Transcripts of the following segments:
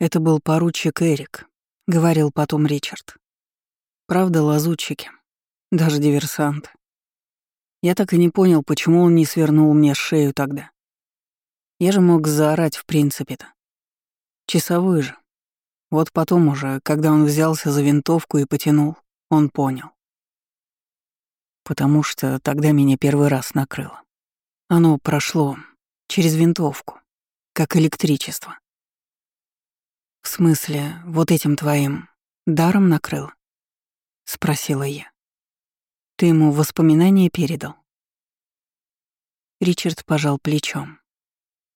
Это был поручик Эрик, говорил потом Ричард. Правда, лазутчики, даже диверсанты. Я так и не понял, почему он не свернул мне шею тогда. Я же мог заорать в принципе-то. Часовой же. Вот потом уже, когда он взялся за винтовку и потянул, он понял. Потому что тогда меня первый раз накрыло. Оно прошло через винтовку, как электричество. В смысле, вот этим твоим даром накрыло? Спросила я. Ты ему воспоминания передал? Ричард пожал плечом.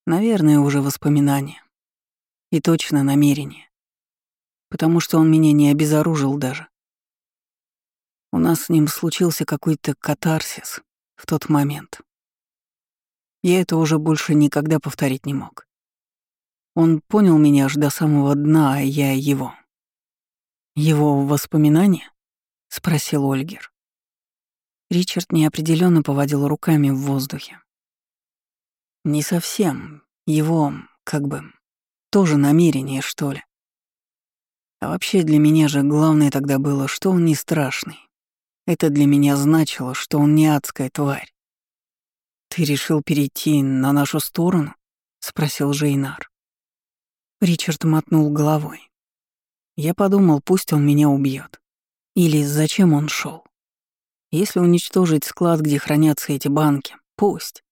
Наверное, уже воспоминания. И точно намерение. Потому что он меня не обезоружил даже. У нас с ним случился какой-то катарсис в тот момент. Я это уже больше никогда повторить не мог. Он понял меня аж до самого дна, а я его. «Его воспоминания?» — спросил Ольгер. Ричард неопределенно поводил руками в воздухе. Не совсем. Его, как бы, тоже намерение, что ли. А вообще для меня же главное тогда было, что он не страшный. Это для меня значило, что он не адская тварь. «Ты решил перейти на нашу сторону?» — спросил Жейнар. Ричард мотнул головой. Я подумал, пусть он меня убьет. Или зачем он шел? Если уничтожить склад, где хранятся эти банки, пусть.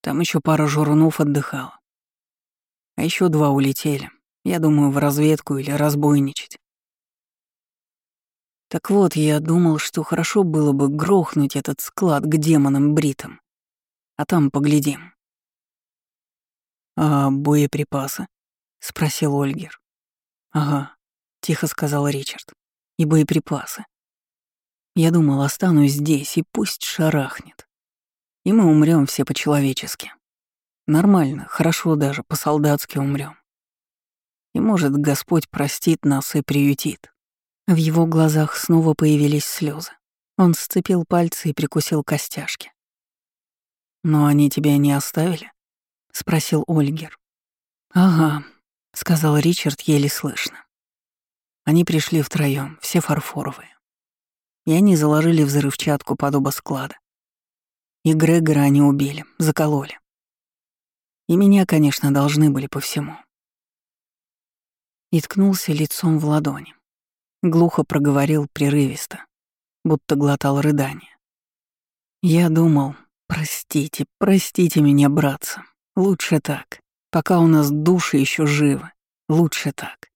Там еще пара журнов отдыхала. А еще два улетели. Я думаю, в разведку или разбойничать. Так вот, я думал, что хорошо было бы грохнуть этот склад к демонам бритам. А там поглядим. «А боеприпасы?» — спросил Ольгер. «Ага», — тихо сказал Ричард. «И боеприпасы. Я думал, останусь здесь, и пусть шарахнет и мы умрем все по-человечески. Нормально, хорошо даже, по-солдатски умрем. И, может, Господь простит нас и приютит. В его глазах снова появились слезы. Он сцепил пальцы и прикусил костяшки. «Но они тебя не оставили?» — спросил Ольгер. «Ага», — сказал Ричард еле слышно. Они пришли втроем, все фарфоровые. И они заложили взрывчатку под оба склада. И Грегора они убили, закололи. И меня, конечно, должны были по всему. И ткнулся лицом в ладони. Глухо проговорил прерывисто, будто глотал рыдание. Я думал, простите, простите меня, братцы. Лучше так. Пока у нас души еще живы. Лучше так.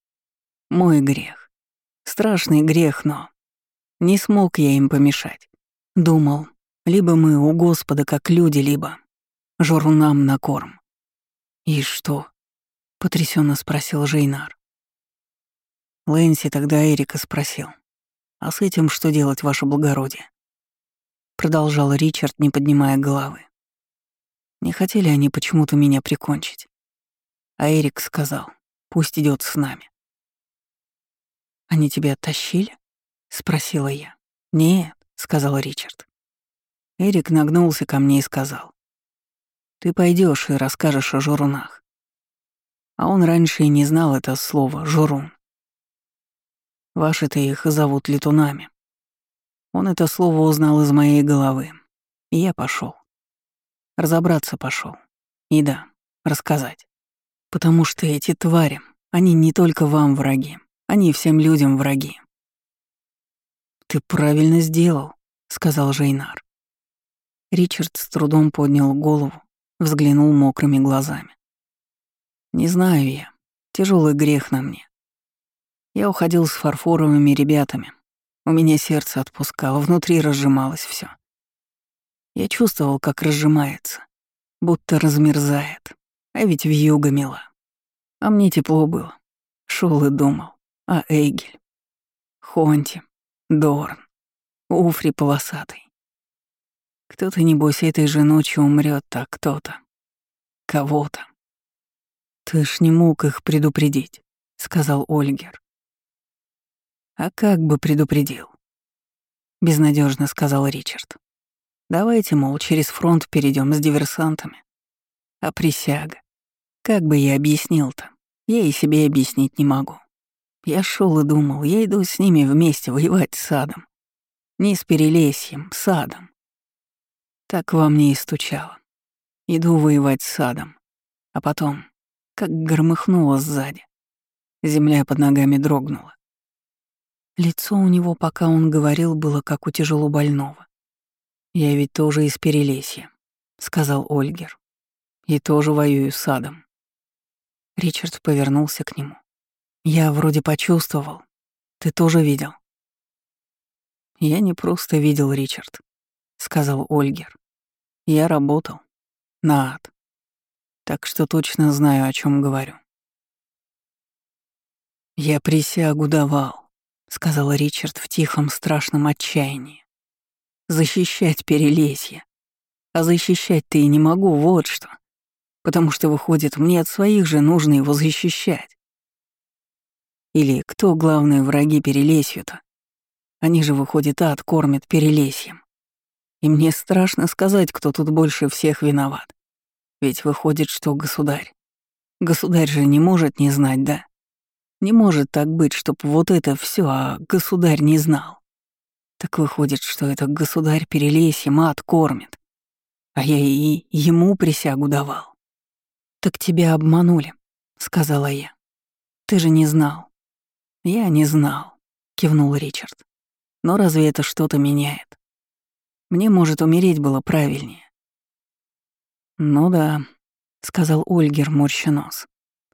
Мой грех. Страшный грех, но... Не смог я им помешать. Думал, либо мы у Господа как люди, либо журнам на корм. «И что?» — потрясенно спросил Жейнар. Лэнси тогда Эрика спросил. «А с этим что делать, ваше благородие?» Продолжал Ричард, не поднимая головы. Не хотели они почему-то меня прикончить. А Эрик сказал, пусть идет с нами. «Они тебя оттащили?» — спросила я. «Нет», — сказал Ричард. Эрик нагнулся ко мне и сказал. «Ты пойдешь и расскажешь о журунах». А он раньше и не знал это слово «журун». Ваши-то их зовут летунами. Он это слово узнал из моей головы, и я пошел. Разобраться пошел. И да, рассказать. Потому что эти твари, они не только вам враги, они всем людям враги. «Ты правильно сделал», — сказал Жейнар. Ричард с трудом поднял голову, взглянул мокрыми глазами. «Не знаю я. Тяжелый грех на мне. Я уходил с фарфоровыми ребятами. У меня сердце отпускало, внутри разжималось все. Я чувствовал, как разжимается, будто размерзает, а ведь вьюга мила. А мне тепло было. Шел и думал. А Эйгель, Хонти, Дорн, Уфри полосатый. Кто-то, небось, этой же ночью умрет, а кто-то. Кого-то. «Ты ж не мог их предупредить», — сказал Ольгер. «А как бы предупредил?» — безнадежно сказал Ричард. «Давайте, мол, через фронт перейдем с диверсантами. А присяга? Как бы я объяснил-то? Я и себе объяснить не могу. Я шел и думал, я иду с ними вместе воевать с садом. Не с перелесьем, с садом. Так во мне и стучало. Иду воевать с садом. А потом, как громыхнуло сзади. Земля под ногами дрогнула. Лицо у него, пока он говорил, было как у тяжело больного. «Я ведь тоже из Перелесья», — сказал Ольгер. «И тоже воюю с садом». Ричард повернулся к нему. «Я вроде почувствовал. Ты тоже видел?» «Я не просто видел, Ричард», — сказал Ольгер. «Я работал. На ад. Так что точно знаю, о чем говорю». «Я присягу давал», — сказал Ричард в тихом страшном отчаянии. «Защищать перелесье. А защищать-то и не могу, вот что. Потому что, выходит, мне от своих же нужно его защищать. Или кто главные враги Перелесью-то? Они же, выходит, ад кормят Перелесьем. И мне страшно сказать, кто тут больше всех виноват. Ведь выходит, что государь. Государь же не может не знать, да? Не может так быть, чтоб вот это все, а государь не знал. Так выходит, что это государь Перелесьем ад кормит. А я и ему присягу давал. «Так тебя обманули», — сказала я. «Ты же не знал. «Я не знал», — кивнул Ричард. «Но разве это что-то меняет? Мне, может, умереть было правильнее». «Ну да», — сказал Ольгер, морща нос.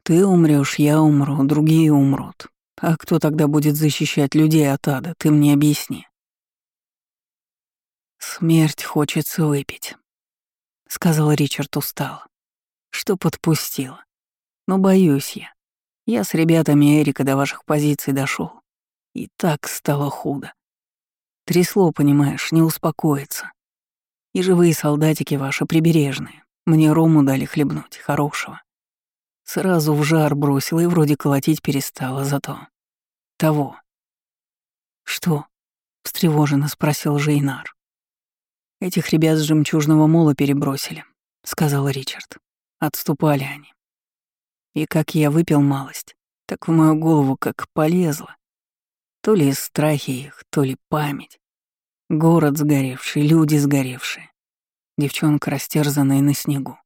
«Ты умрешь, я умру, другие умрут. А кто тогда будет защищать людей от ада, ты мне объясни». «Смерть хочется выпить», — сказал Ричард устало. «Что подпустила? Но боюсь я. Я с ребятами Эрика до ваших позиций дошел. И так стало худо. Трясло, понимаешь, не успокоится. И живые солдатики ваши прибережные. Мне рому дали хлебнуть, хорошего. Сразу в жар бросила и вроде колотить перестала, зато... Того. «Что?» — встревоженно спросил Жейнар. «Этих ребят с жемчужного мола перебросили», — сказал Ричард. Отступали они. И как я выпил малость, так в мою голову как полезло. То ли страхи их, то ли память. Город сгоревший, люди сгоревшие. Девчонка растерзанная на снегу.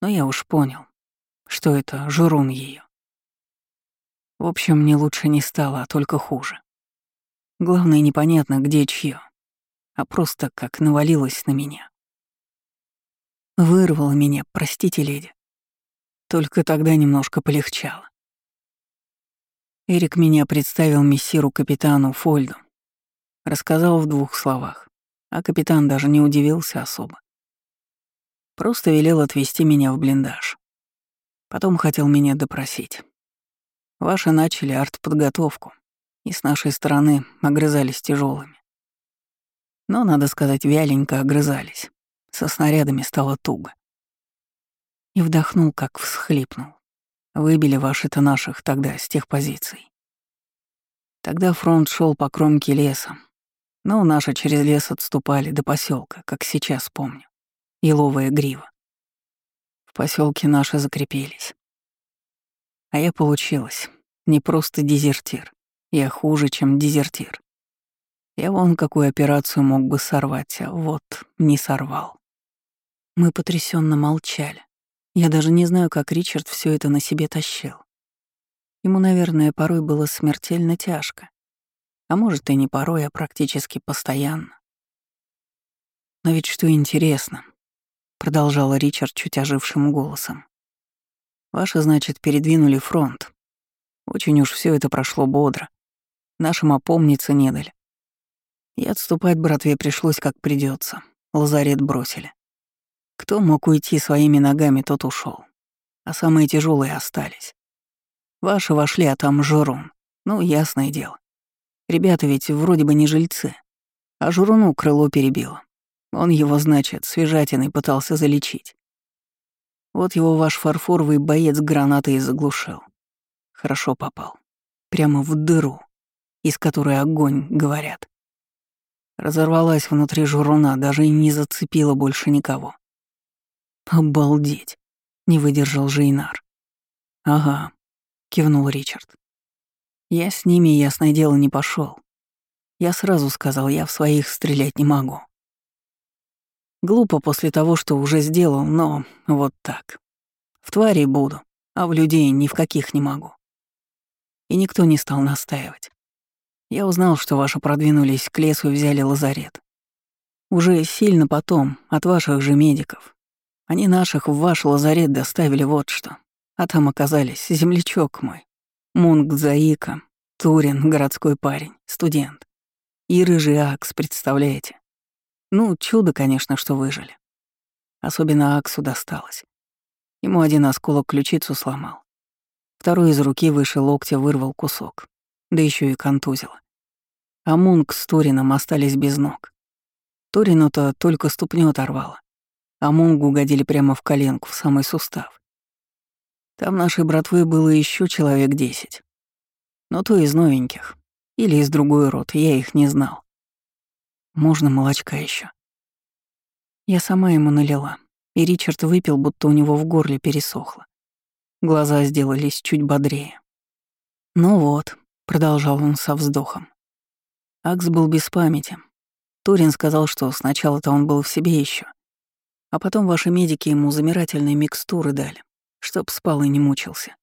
Но я уж понял, что это журун ее. В общем, мне лучше не стало, а только хуже. Главное, непонятно, где чье, а просто как навалилось на меня. Вырвало меня, простите, леди. Только тогда немножко полегчало. Эрик меня представил мессиру-капитану Фольду. Рассказал в двух словах, а капитан даже не удивился особо. Просто велел отвезти меня в блиндаж. Потом хотел меня допросить. Ваши начали артподготовку, и с нашей стороны огрызались тяжелыми. Но, надо сказать, вяленько огрызались. Со снарядами стало туго и вдохнул, как всхлипнул. Выбили ваши-то наших тогда с тех позиций. Тогда фронт шел по кромке леса, но наши через лес отступали до поселка, как сейчас помню. Еловая грива. В поселке наши закрепились. А я получилась не просто дезертир. Я хуже, чем дезертир. Я вон какую операцию мог бы сорвать, а вот не сорвал. Мы потрясенно молчали. Я даже не знаю, как Ричард все это на себе тащил. Ему, наверное, порой было смертельно тяжко. А может, и не порой, а практически постоянно. Но ведь что интересно, продолжал Ричард чуть ожившим голосом. Ваши, значит, передвинули фронт. Очень уж все это прошло бодро. Нашим опомниться не дали. И отступать братве пришлось как придется. Лазарет бросили. Кто мог уйти своими ногами, тот ушел, а самые тяжелые остались. Ваши вошли, а там Журун. Ну, ясное дело. Ребята ведь вроде бы не жильцы, а Журуну крыло перебило. Он его, значит, свежатиной пытался залечить. Вот его ваш фарфоровый боец гранатой заглушил. Хорошо попал. Прямо в дыру, из которой огонь, говорят. Разорвалась внутри журуна, даже и не зацепила больше никого. «Обалдеть!» — не выдержал Жейнар. «Ага», — кивнул Ричард. «Я с ними, ясное дело, не пошел. Я сразу сказал, я в своих стрелять не могу. Глупо после того, что уже сделал, но вот так. В твари буду, а в людей ни в каких не могу. И никто не стал настаивать. Я узнал, что ваши продвинулись к лесу и взяли лазарет. Уже сильно потом, от ваших же медиков. Они наших в ваш лазарет доставили вот что. А там оказались землячок мой, Мунг Заика, Турин, городской парень, студент. И рыжий Акс, представляете? Ну, чудо, конечно, что выжили. Особенно Аксу досталось. Ему один осколок ключицу сломал. Второй из руки выше локтя вырвал кусок. Да еще и контузило. А Мунк с Турином остались без ног. Турину-то только ступню оторвало. А Мунгу угодили прямо в коленку, в самый сустав. Там нашей братвы было еще человек десять. Но то из новеньких. Или из другой роты, я их не знал. Можно молочка еще. Я сама ему налила, и Ричард выпил, будто у него в горле пересохло. Глаза сделались чуть бодрее. «Ну вот», — продолжал он со вздохом. Акс был без памяти. Турин сказал, что сначала-то он был в себе еще, а потом ваши медики ему замирательные микстуры дали, чтоб спал и не мучился.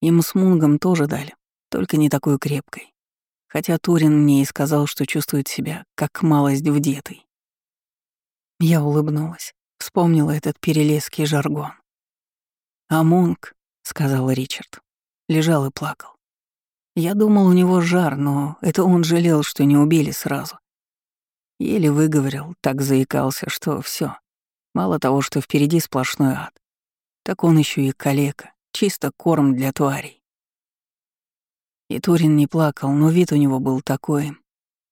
Ему с Мунгом тоже дали, только не такой крепкой хотя Турин мне и сказал, что чувствует себя как малость вдетый. Я улыбнулась, вспомнила этот перелесский жаргон. «А Мунк», — сказал Ричард, лежал и плакал. Я думал, у него жар, но это он жалел, что не убили сразу. Еле выговорил, так заикался, что все. Мало того, что впереди сплошной ад, так он еще и калека, чисто корм для тварей. И Турин не плакал, но вид у него был такой,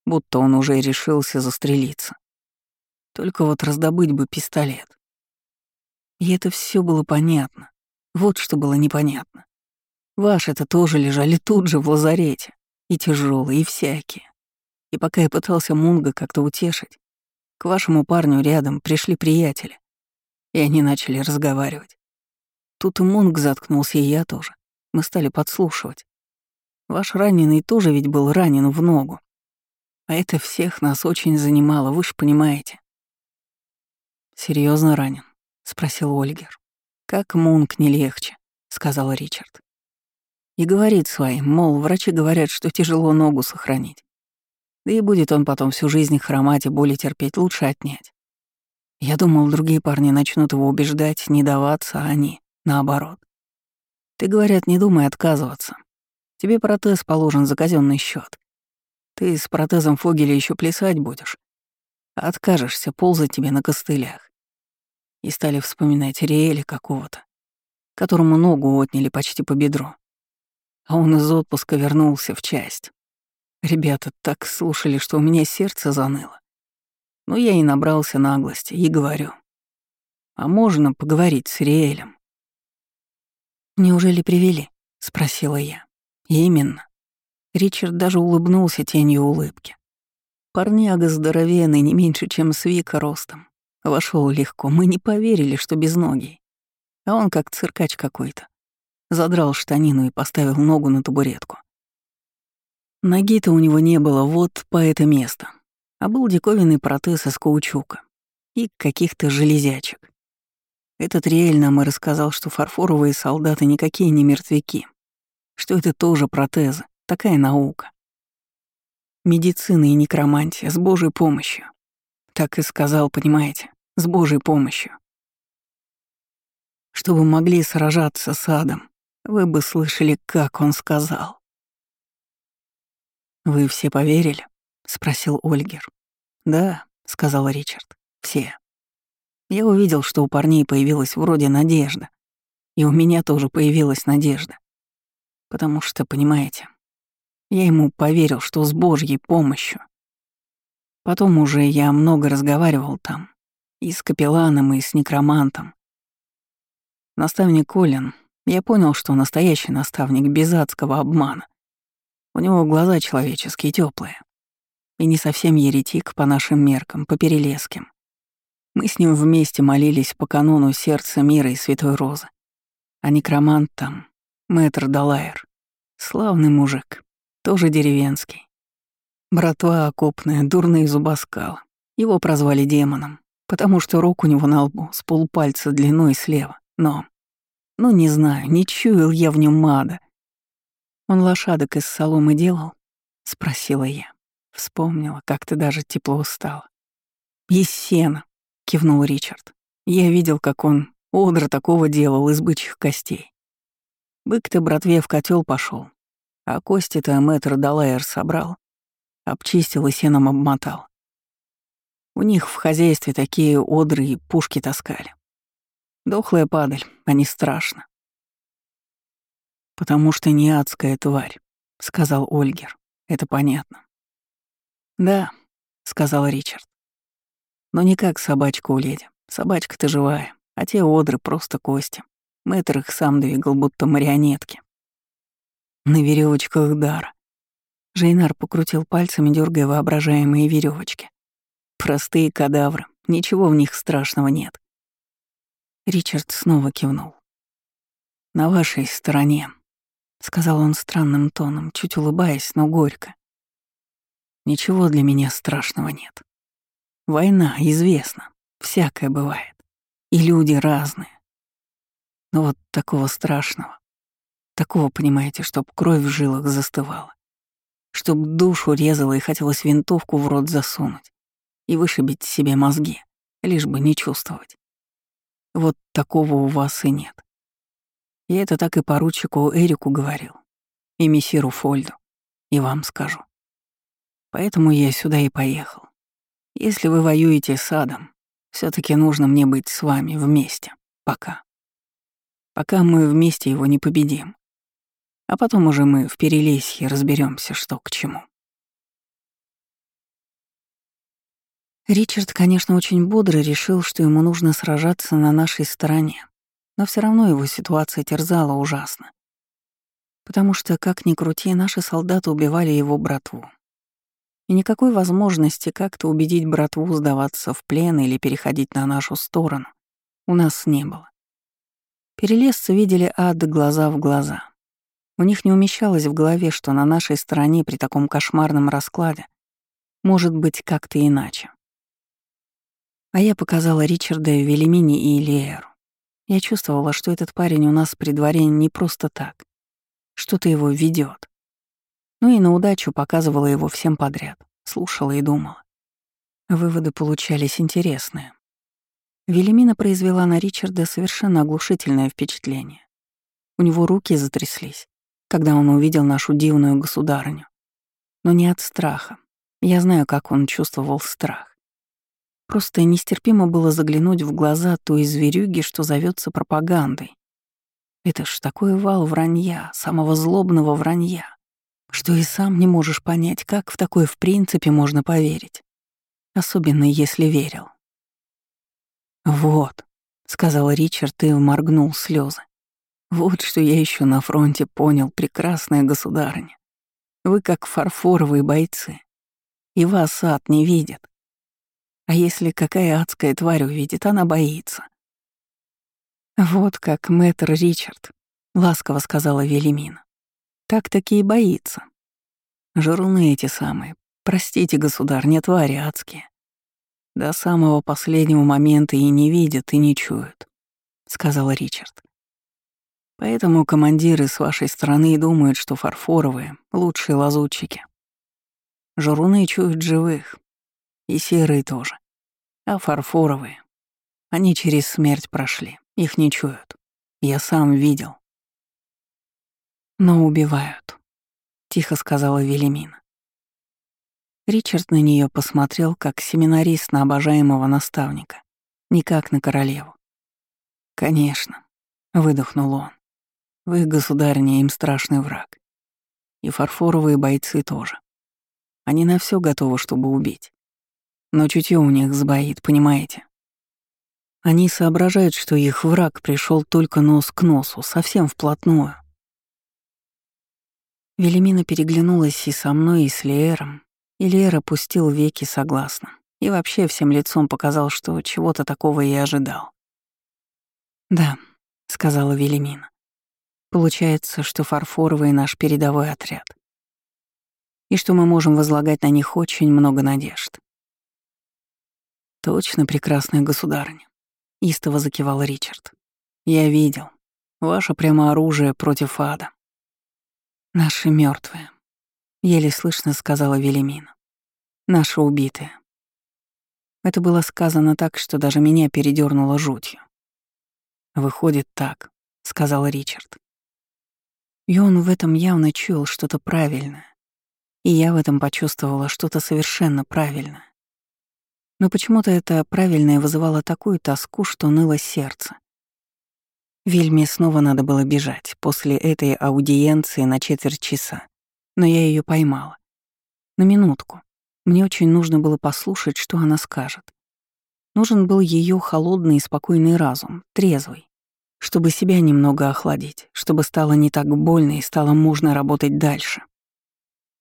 будто он уже решился застрелиться. Только вот раздобыть бы пистолет. И это все было понятно. Вот что было непонятно. Ваши-то тоже лежали тут же в лазарете. И тяжелые, и всякие. И пока я пытался Мунга как-то утешить, к вашему парню рядом пришли приятели. И они начали разговаривать. Тут и Мунг заткнулся, и я тоже. Мы стали подслушивать. Ваш раненый тоже ведь был ранен в ногу. А это всех нас очень занимало, вы ж понимаете. Серьезно ранен? спросил Ольгер. Как Мунк не легче, сказал Ричард. И говорит своим, мол, врачи говорят, что тяжело ногу сохранить. Да и будет он потом всю жизнь хромать и боли терпеть, лучше отнять. Я думал, другие парни начнут его убеждать, не даваться, а они, наоборот. Ты, говорят, не думай отказываться. Тебе протез положен за казенный счет. Ты с протезом Фогеля еще плясать будешь. Откажешься ползать тебе на костылях. И стали вспоминать Риэля какого-то, которому ногу отняли почти по бедру. А он из отпуска вернулся в часть. Ребята так слушали, что у меня сердце заныло. Но я и набрался наглости и говорю. А можно поговорить с Риэлем? «Неужели привели?» — спросила я. Именно. Ричард даже улыбнулся тенью улыбки. Парняга здоровенный, не меньше, чем Свика ростом. Вошел легко, мы не поверили, что без ноги. А он как циркач какой-то. Задрал штанину и поставил ногу на табуретку. Ноги-то у него не было вот по это место, а был диковинный протез из каучука и каких-то железячек. Этот реально и рассказал, что фарфоровые солдаты никакие не мертвяки, что это тоже протезы, такая наука. Медицина и некромантия с Божьей помощью. Так и сказал, понимаете, с Божьей помощью. Чтобы могли сражаться с адом, вы бы слышали, как он сказал. «Вы все поверили?» — спросил Ольгер. «Да», — сказал Ричард, — «все». Я увидел, что у парней появилась вроде надежда. И у меня тоже появилась надежда. Потому что, понимаете, я ему поверил, что с Божьей помощью. Потом уже я много разговаривал там. И с капелланом, и с некромантом. Наставник Колин, я понял, что настоящий наставник без адского обмана. У него глаза человеческие, теплые. И не совсем еретик по нашим меркам, по перелеским. Мы с ним вместе молились по канону сердца мира и святой розы. А некромант там Мэтр Далайер. Славный мужик, тоже деревенский. Братва окопная, дурные зубоскал. Его прозвали демоном, потому что рук у него на лбу с полпальца длиной слева. Но... Ну, не знаю, не чуял я в нем мада. Он лошадок из соломы делал? Спросила я. Вспомнила, как ты даже тепло стало. «Из сена», — кивнул Ричард. «Я видел, как он одра такого делал из бычьих костей. Бык-то братве в котел пошел, а кости-то мэтр Далайер собрал, обчистил и сеном обмотал. У них в хозяйстве такие одры и пушки таскали. Дохлая падаль, а не страшно. «Потому что не адская тварь», — сказал Ольгер. «Это понятно». «Да», — сказал Ричард. «Но не как собачка у леди. Собачка-то живая, а те одры просто кости. Мэтр их сам двигал, будто марионетки. На веревочках дара. Жейнар покрутил пальцами, дергая воображаемые веревочки. Простые кадавры, ничего в них страшного нет. Ричард снова кивнул. «На вашей стороне», — сказал он странным тоном, чуть улыбаясь, но горько. «Ничего для меня страшного нет. Война, известна, всякое бывает. И люди разные. Но вот такого страшного, такого, понимаете, чтоб кровь в жилах застывала, чтоб душу резала и хотелось винтовку в рот засунуть и вышибить себе мозги, лишь бы не чувствовать. Вот такого у вас и нет. И это так и поручику Эрику говорил, и мессиру Фольду, и вам скажу. Поэтому я сюда и поехал. Если вы воюете с адом, все таки нужно мне быть с вами вместе. Пока. Пока мы вместе его не победим. А потом уже мы в Перелесье разберемся, что к чему. Ричард, конечно, очень бодро решил, что ему нужно сражаться на нашей стороне, но все равно его ситуация терзала ужасно. Потому что, как ни крути, наши солдаты убивали его братву. И никакой возможности как-то убедить братву сдаваться в плен или переходить на нашу сторону у нас не было. Перелезцы видели ад глаза в глаза. У них не умещалось в голове, что на нашей стороне при таком кошмарном раскладе может быть как-то иначе. А я показала Ричарда Велимини и Илиэру. Я чувствовала, что этот парень у нас при дворе не просто так. Что-то его ведет. Ну и на удачу показывала его всем подряд, слушала и думала. Выводы получались интересные. Велимина произвела на Ричарда совершенно оглушительное впечатление. У него руки затряслись, когда он увидел нашу дивную государыню. Но не от страха. Я знаю, как он чувствовал страх. Просто нестерпимо было заглянуть в глаза той зверюги, что зовется пропагандой. Это ж такой вал вранья, самого злобного вранья что и сам не можешь понять, как в такое в принципе можно поверить. Особенно если верил. «Вот», — сказал Ричард и моргнул слезы. «Вот что я еще на фронте понял, прекрасная государыня. Вы как фарфоровые бойцы, и вас ад не видит. А если какая адская тварь увидит, она боится». «Вот как мэтр Ричард», — ласково сказала Велимина. Так-таки и боится. Жируны эти самые. Простите, государь, не твари адские. До самого последнего момента и не видят, и не чуют, — сказал Ричард. Поэтому командиры с вашей стороны думают, что фарфоровые — лучшие лазутчики. Жируны чуют живых, и серые тоже. А фарфоровые, они через смерть прошли, их не чуют. Я сам видел. «Но убивают», — тихо сказала Велимина. Ричард на нее посмотрел, как семинарист на обожаемого наставника, не как на королеву. «Конечно», — выдохнул он. «Вы, государыня, им страшный враг. И фарфоровые бойцы тоже. Они на все готовы, чтобы убить. Но чутье у них сбоит, понимаете? Они соображают, что их враг пришел только нос к носу, совсем вплотную, Велимина переглянулась и со мной, и с Леером, и Леер опустил веки согласно. И вообще всем лицом показал, что чего-то такого и ожидал. «Да», — сказала Велимина. Получается, что фарфоровый наш передовой отряд. И что мы можем возлагать на них очень много надежд. Точно прекрасная государыня. Истово закивал Ричард. Я видел. Ваше прямо оружие против ада. Наши мертвые, еле слышно сказала Велимина. Наши убитые. Это было сказано так, что даже меня передернуло жутью. Выходит так, сказал Ричард. И он в этом явно чуял что-то правильное. И я в этом почувствовала что-то совершенно правильное. Но почему-то это правильное вызывало такую тоску, что ныло сердце. Вельме снова надо было бежать после этой аудиенции на четверть часа. Но я ее поймала. На минутку. Мне очень нужно было послушать, что она скажет. Нужен был ее холодный и спокойный разум, трезвый, чтобы себя немного охладить, чтобы стало не так больно и стало можно работать дальше.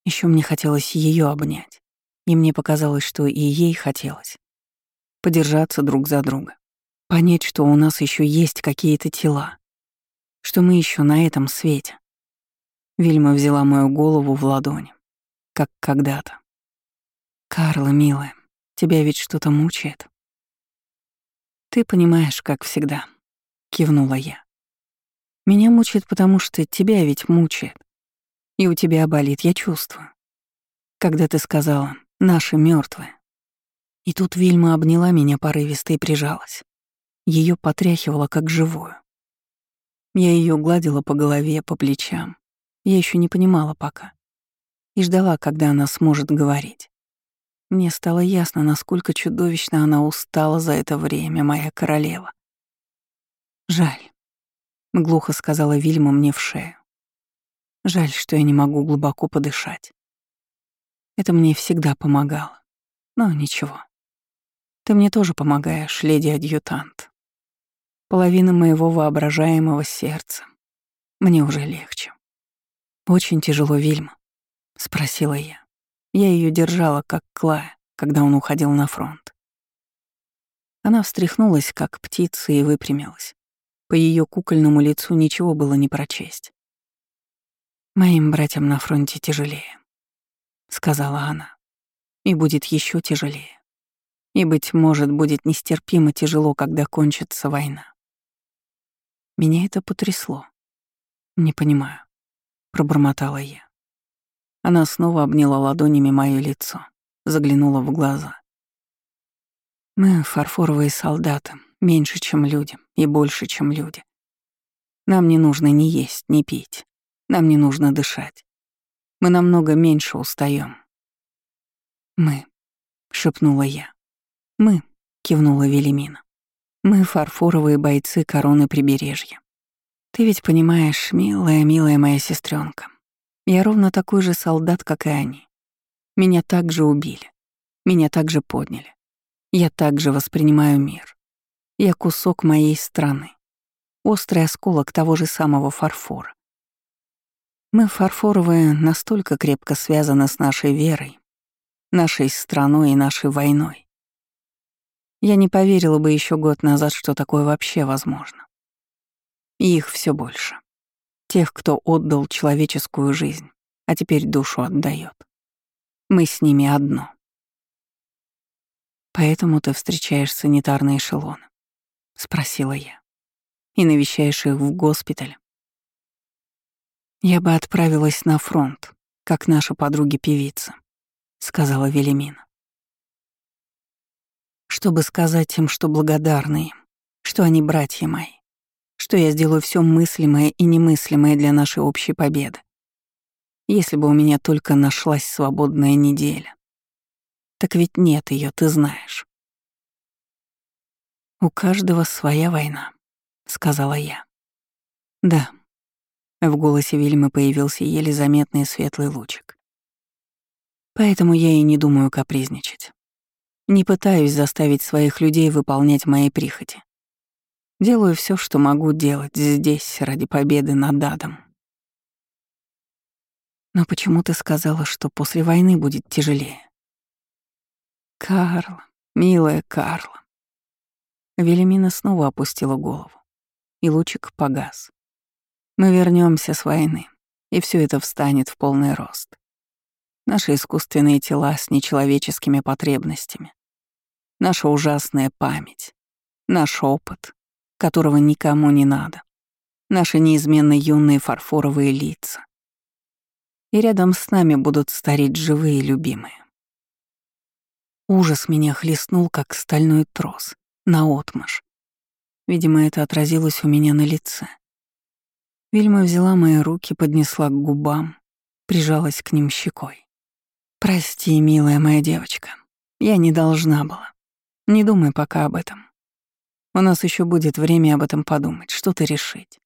Еще мне хотелось ее обнять, и мне показалось, что и ей хотелось. Подержаться друг за друга, понять, что у нас еще есть какие-то тела, что мы еще на этом свете. Вильма взяла мою голову в ладони, как когда-то. «Карла, милая, тебя ведь что-то мучает?» «Ты понимаешь, как всегда», — кивнула я. «Меня мучает, потому что тебя ведь мучает. И у тебя болит, я чувствую. Когда ты сказала «наши мертвые. И тут Вильма обняла меня порывисто и прижалась. Ее потряхивало как живую. Я ее гладила по голове, по плечам. Я еще не понимала пока. И ждала, когда она сможет говорить. Мне стало ясно, насколько чудовищно она устала за это время, моя королева. «Жаль», — глухо сказала Вильма мне в шею. «Жаль, что я не могу глубоко подышать. Это мне всегда помогало. Но ничего. Ты мне тоже помогаешь, леди-адъютант. Половина моего воображаемого сердца. Мне уже легче. Очень тяжело, Вильма, — спросила я. Я ее держала, как Клая, когда он уходил на фронт. Она встряхнулась, как птица, и выпрямилась. По ее кукольному лицу ничего было не прочесть. «Моим братьям на фронте тяжелее», — сказала она. «И будет еще тяжелее. И, быть может, будет нестерпимо тяжело, когда кончится война». Меня это потрясло. «Не понимаю», — пробормотала я. Она снова обняла ладонями мое лицо, заглянула в глаза. «Мы фарфоровые солдаты, меньше, чем люди, и больше, чем люди. Нам не нужно ни есть, ни пить. Нам не нужно дышать. Мы намного меньше устаем. «Мы», — шепнула я. «Мы», — кивнула Велимина. «Мы фарфоровые бойцы короны прибережья. Ты ведь понимаешь, милая, милая моя сестренка, я ровно такой же солдат, как и они. Меня также убили. Меня также подняли. Я также воспринимаю мир. Я кусок моей страны. Острый осколок того же самого фарфора. Мы, фарфоровые, настолько крепко связаны с нашей верой, нашей страной и нашей войной. Я не поверила бы еще год назад, что такое вообще возможно. И их все больше. Тех, кто отдал человеческую жизнь, а теперь душу отдает. Мы с ними одно. «Поэтому ты встречаешь санитарные эшелоны?» — спросила я. «И навещаешь их в госпитале?» «Я бы отправилась на фронт, как наша подруги-певица», — сказала Велимина. «Чтобы сказать им, что благодарны им, что они братья мои, что я сделаю все мыслимое и немыслимое для нашей общей победы. Если бы у меня только нашлась свободная неделя. Так ведь нет ее, ты знаешь. «У каждого своя война», — сказала я. «Да». В голосе Вильмы появился еле заметный светлый лучик. Поэтому я и не думаю капризничать. Не пытаюсь заставить своих людей выполнять мои прихоти. Делаю все, что могу делать здесь ради победы над адом. Но почему ты сказала, что после войны будет тяжелее? Карла, милая Карла. Велимина снова опустила голову, и лучик погас. Мы вернемся с войны, и все это встанет в полный рост. Наши искусственные тела с нечеловеческими потребностями, наша ужасная память, наш опыт, которого никому не надо, наши неизменно юные фарфоровые лица. И рядом с нами будут стареть живые любимые. Ужас меня хлестнул, как стальной трос, наотмашь. Видимо, это отразилось у меня на лице. Вильма взяла мои руки, поднесла к губам, прижалась к ним щекой. «Прости, милая моя девочка, я не должна была. Не думай пока об этом. У нас еще будет время об этом подумать, что-то решить.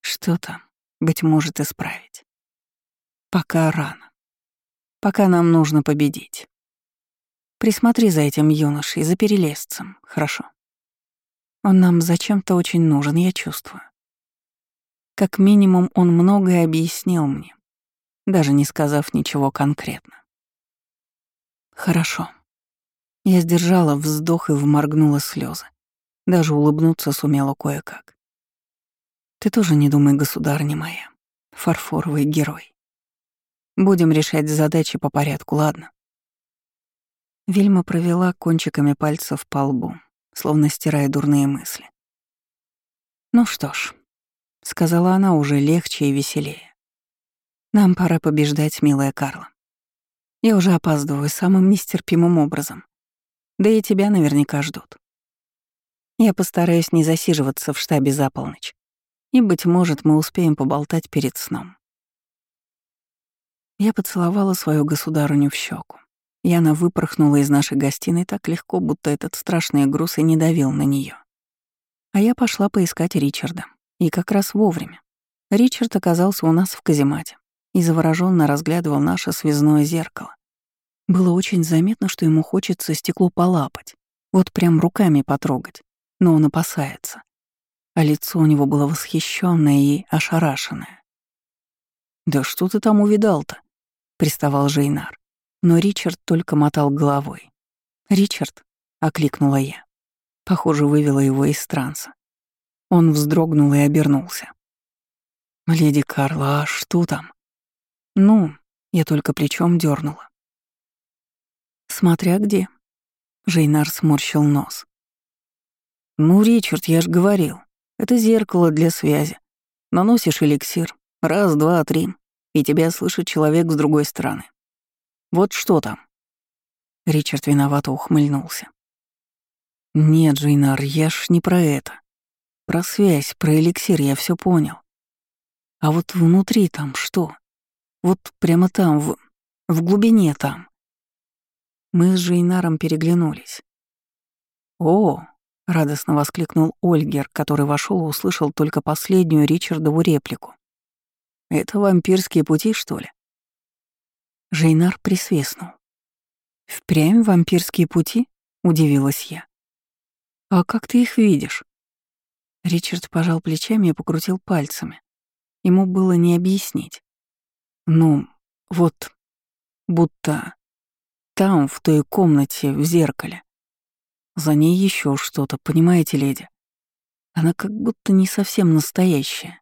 Что-то, быть может, исправить. Пока рано. Пока нам нужно победить. Присмотри за этим юношей, за перелесцем, хорошо? Он нам зачем-то очень нужен, я чувствую. Как минимум, он многое объяснил мне, даже не сказав ничего конкретно. Хорошо. Я сдержала вздох и вморгнула слезы. Даже улыбнуться сумела кое-как. Ты тоже не думай, государня моя, фарфоровый герой. Будем решать задачи по порядку, ладно? Вильма провела кончиками пальцев по лбу, словно стирая дурные мысли. «Ну что ж», — сказала она уже легче и веселее. «Нам пора побеждать, милая Карла. Я уже опаздываю самым нестерпимым образом. Да и тебя наверняка ждут. Я постараюсь не засиживаться в штабе за полночь. И, быть может, мы успеем поболтать перед сном». Я поцеловала свою государыню в щеку. И она выпорхнула из нашей гостиной так легко, будто этот страшный груз и не давил на нее. А я пошла поискать Ричарда. И как раз вовремя. Ричард оказался у нас в каземате и завороженно разглядывал наше связное зеркало. Было очень заметно, что ему хочется стекло полапать, вот прям руками потрогать, но он опасается. А лицо у него было восхищенное и ошарашенное. «Да что ты там увидал-то?» — приставал Жейнар. Но Ричард только мотал головой. «Ричард», — окликнула я. Похоже, вывела его из транса. Он вздрогнул и обернулся. «Леди Карла, а что там?» «Ну», — я только плечом дернула. «Смотря где». Жейнар сморщил нос. «Ну, Ричард, я ж говорил, это зеркало для связи. Наносишь эликсир, раз, два, три, и тебя слышит человек с другой стороны. Вот что там?» Ричард виновато ухмыльнулся. «Нет, Джейнар, я ж не про это. Про связь, про эликсир я все понял. А вот внутри там что? Вот прямо там, в, в глубине там». Мы с Жейнаром переглянулись. «О!» — радостно воскликнул Ольгер, который вошел и услышал только последнюю Ричардову реплику. «Это вампирские пути, что ли?» Жейнар присвистнул. «Впрямь вампирские пути?» — удивилась я. «А как ты их видишь?» Ричард пожал плечами и покрутил пальцами. Ему было не объяснить. «Ну, вот, будто там, в той комнате, в зеркале. За ней еще что-то, понимаете, леди? Она как будто не совсем настоящая.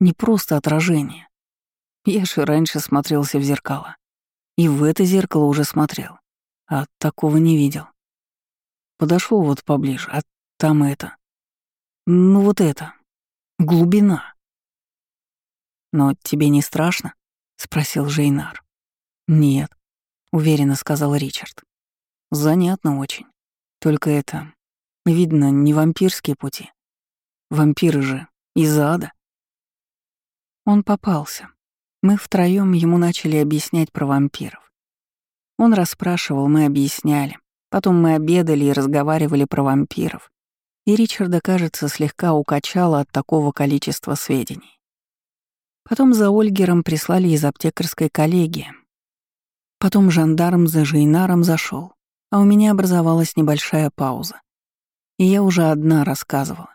Не просто отражение. Я же раньше смотрелся в зеркало. И в это зеркало уже смотрел. А такого не видел. Подошел вот поближе, а там это. Ну вот это. Глубина. «Но тебе не страшно?» — спросил Жейнар. «Нет», — уверенно сказал Ричард. «Занятно очень. Только это... Видно, не вампирские пути. Вампиры же из ада». Он попался. Мы втроем ему начали объяснять про вампиров. Он расспрашивал, мы объясняли. Потом мы обедали и разговаривали про вампиров. И Ричарда, кажется, слегка укачало от такого количества сведений. Потом за Ольгером прислали из аптекарской коллегии. Потом жандарм за Жейнаром зашел, а у меня образовалась небольшая пауза. И я уже одна рассказывала.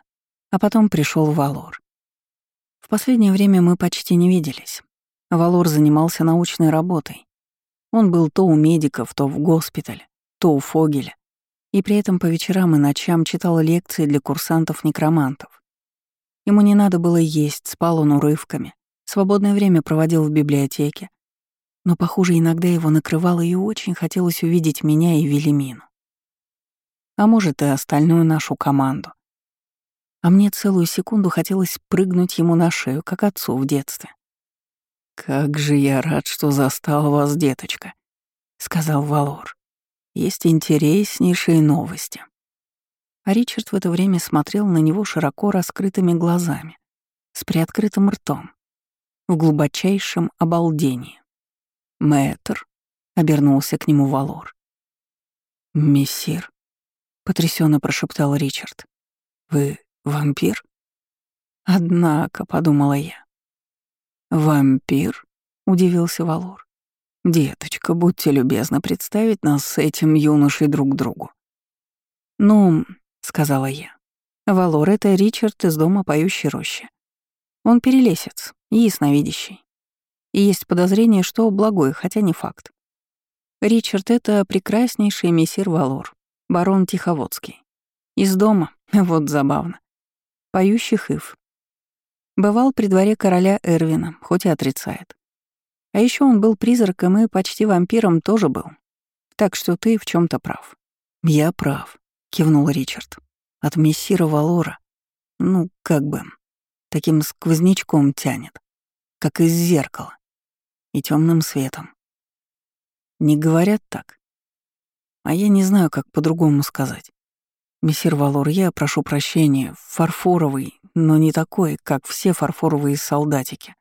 А потом пришел Валор. В последнее время мы почти не виделись. Валор занимался научной работой. Он был то у медиков, то в госпитале, то у Фогеля. И при этом по вечерам и ночам читал лекции для курсантов-некромантов. Ему не надо было есть, спал он урывками, свободное время проводил в библиотеке. Но, похоже, иногда его накрывало и очень хотелось увидеть меня и Велимину. А может, и остальную нашу команду. А мне целую секунду хотелось прыгнуть ему на шею, как отцу в детстве. «Как же я рад, что застал вас, деточка», — сказал Валор. «Есть интереснейшие новости». А Ричард в это время смотрел на него широко раскрытыми глазами, с приоткрытым ртом, в глубочайшем обалдении. «Мэтр», — обернулся к нему Валор. «Мессир», — потрясенно прошептал Ричард, — «вы вампир?» «Однако», — подумала я. «Вампир?» — удивился Валор. «Деточка, будьте любезны представить нас с этим юношей друг другу». «Ну, — сказала я. «Валор — это Ричард из дома поющей рощи. Он перелесец ясновидящий. И есть подозрение, что благой, хотя не факт. Ричард — это прекраснейший мессир Валор, барон Тиховодский. Из дома, вот забавно. Поющих ив. Бывал при дворе короля Эрвина, хоть и отрицает. А еще он был призраком и почти вампиром тоже был. Так что ты в чем то прав. Я прав. — кивнул Ричард. «От мессира Валора, ну, как бы, таким сквознячком тянет, как из зеркала, и темным светом. Не говорят так? А я не знаю, как по-другому сказать. Мессир Валор, я прошу прощения, фарфоровый, но не такой, как все фарфоровые солдатики.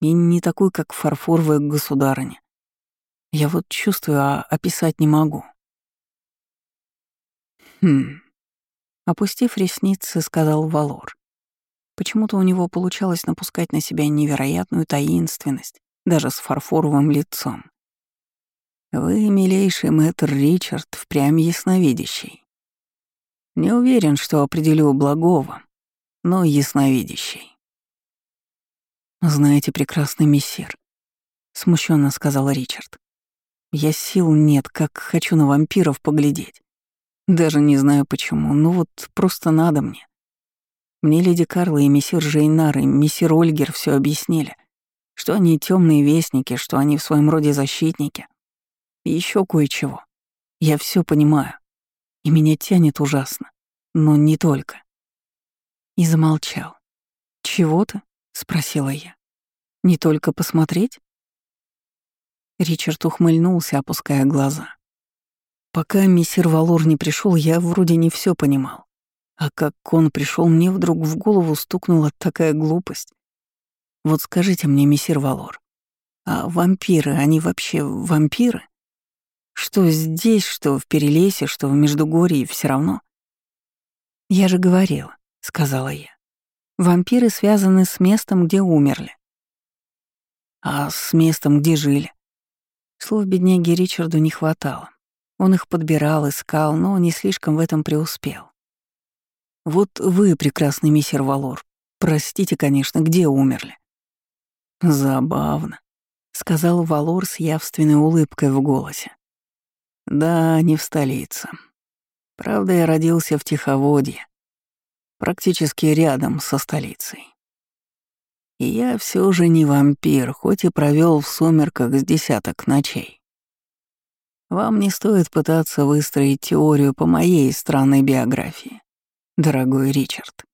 И не такой, как фарфоровая государыня. Я вот чувствую, а описать не могу. «Хм...» Опустив ресницы, сказал Валор. Почему-то у него получалось напускать на себя невероятную таинственность, даже с фарфоровым лицом. «Вы, милейший мэтр Ричард, впрямь ясновидящий. Не уверен, что определю благого, но ясновидящий». «Знаете, прекрасный мессир», — смущенно сказал Ричард. «Я сил нет, как хочу на вампиров поглядеть. Даже не знаю почему, но вот просто надо мне. Мне леди Карла и мессир Жейнар и мессир Ольгер все объяснили, что они темные вестники, что они в своем роде защитники. И еще кое-чего. Я все понимаю. И меня тянет ужасно. Но не только. И замолчал. «Чего ты?» — спросила я. «Не только посмотреть?» Ричард ухмыльнулся, опуская глаза. Пока мессир Валор не пришел, я вроде не все понимал. А как он пришел, мне вдруг в голову стукнула такая глупость. Вот скажите мне, мессир Валор, а вампиры, они вообще вампиры? Что здесь, что в Перелесе, что в Междугорье, все равно? Я же говорила, сказала я. Вампиры связаны с местом, где умерли. А с местом, где жили? Слов бедняги Ричарду не хватало. Он их подбирал, искал, но не слишком в этом преуспел. «Вот вы, прекрасный миссер Валор, простите, конечно, где умерли?» «Забавно», — сказал Валор с явственной улыбкой в голосе. «Да, не в столице. Правда, я родился в Тиховодье, практически рядом со столицей. И я все же не вампир, хоть и провел в сумерках с десяток ночей. Вам не стоит пытаться выстроить теорию по моей странной биографии, дорогой Ричард.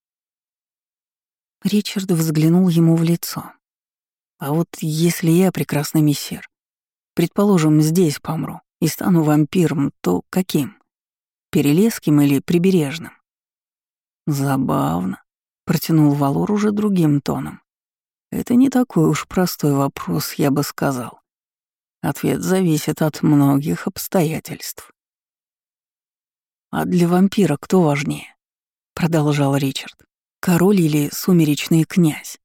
Ричард взглянул ему в лицо. А вот если я, прекрасный мессир, предположим, здесь помру и стану вампиром, то каким? Перелеским или прибережным? Забавно, протянул Валор уже другим тоном. Это не такой уж простой вопрос, я бы сказал. Ответ зависит от многих обстоятельств. «А для вампира кто важнее?» — продолжал Ричард. «Король или сумеречный князь?»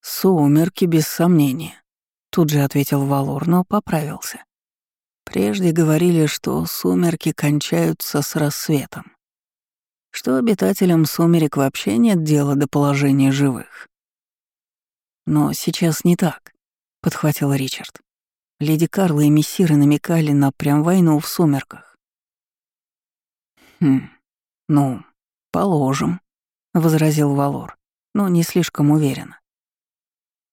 «Сумерки, без сомнения», — тут же ответил Валор, но поправился. Прежде говорили, что сумерки кончаются с рассветом, что обитателям сумерек вообще нет дела до положения живых. «Но сейчас не так», — подхватил Ричард. Леди Карла и мессиры намекали на прям войну в сумерках. Хм, ну, положим, — возразил Валор, но не слишком уверенно.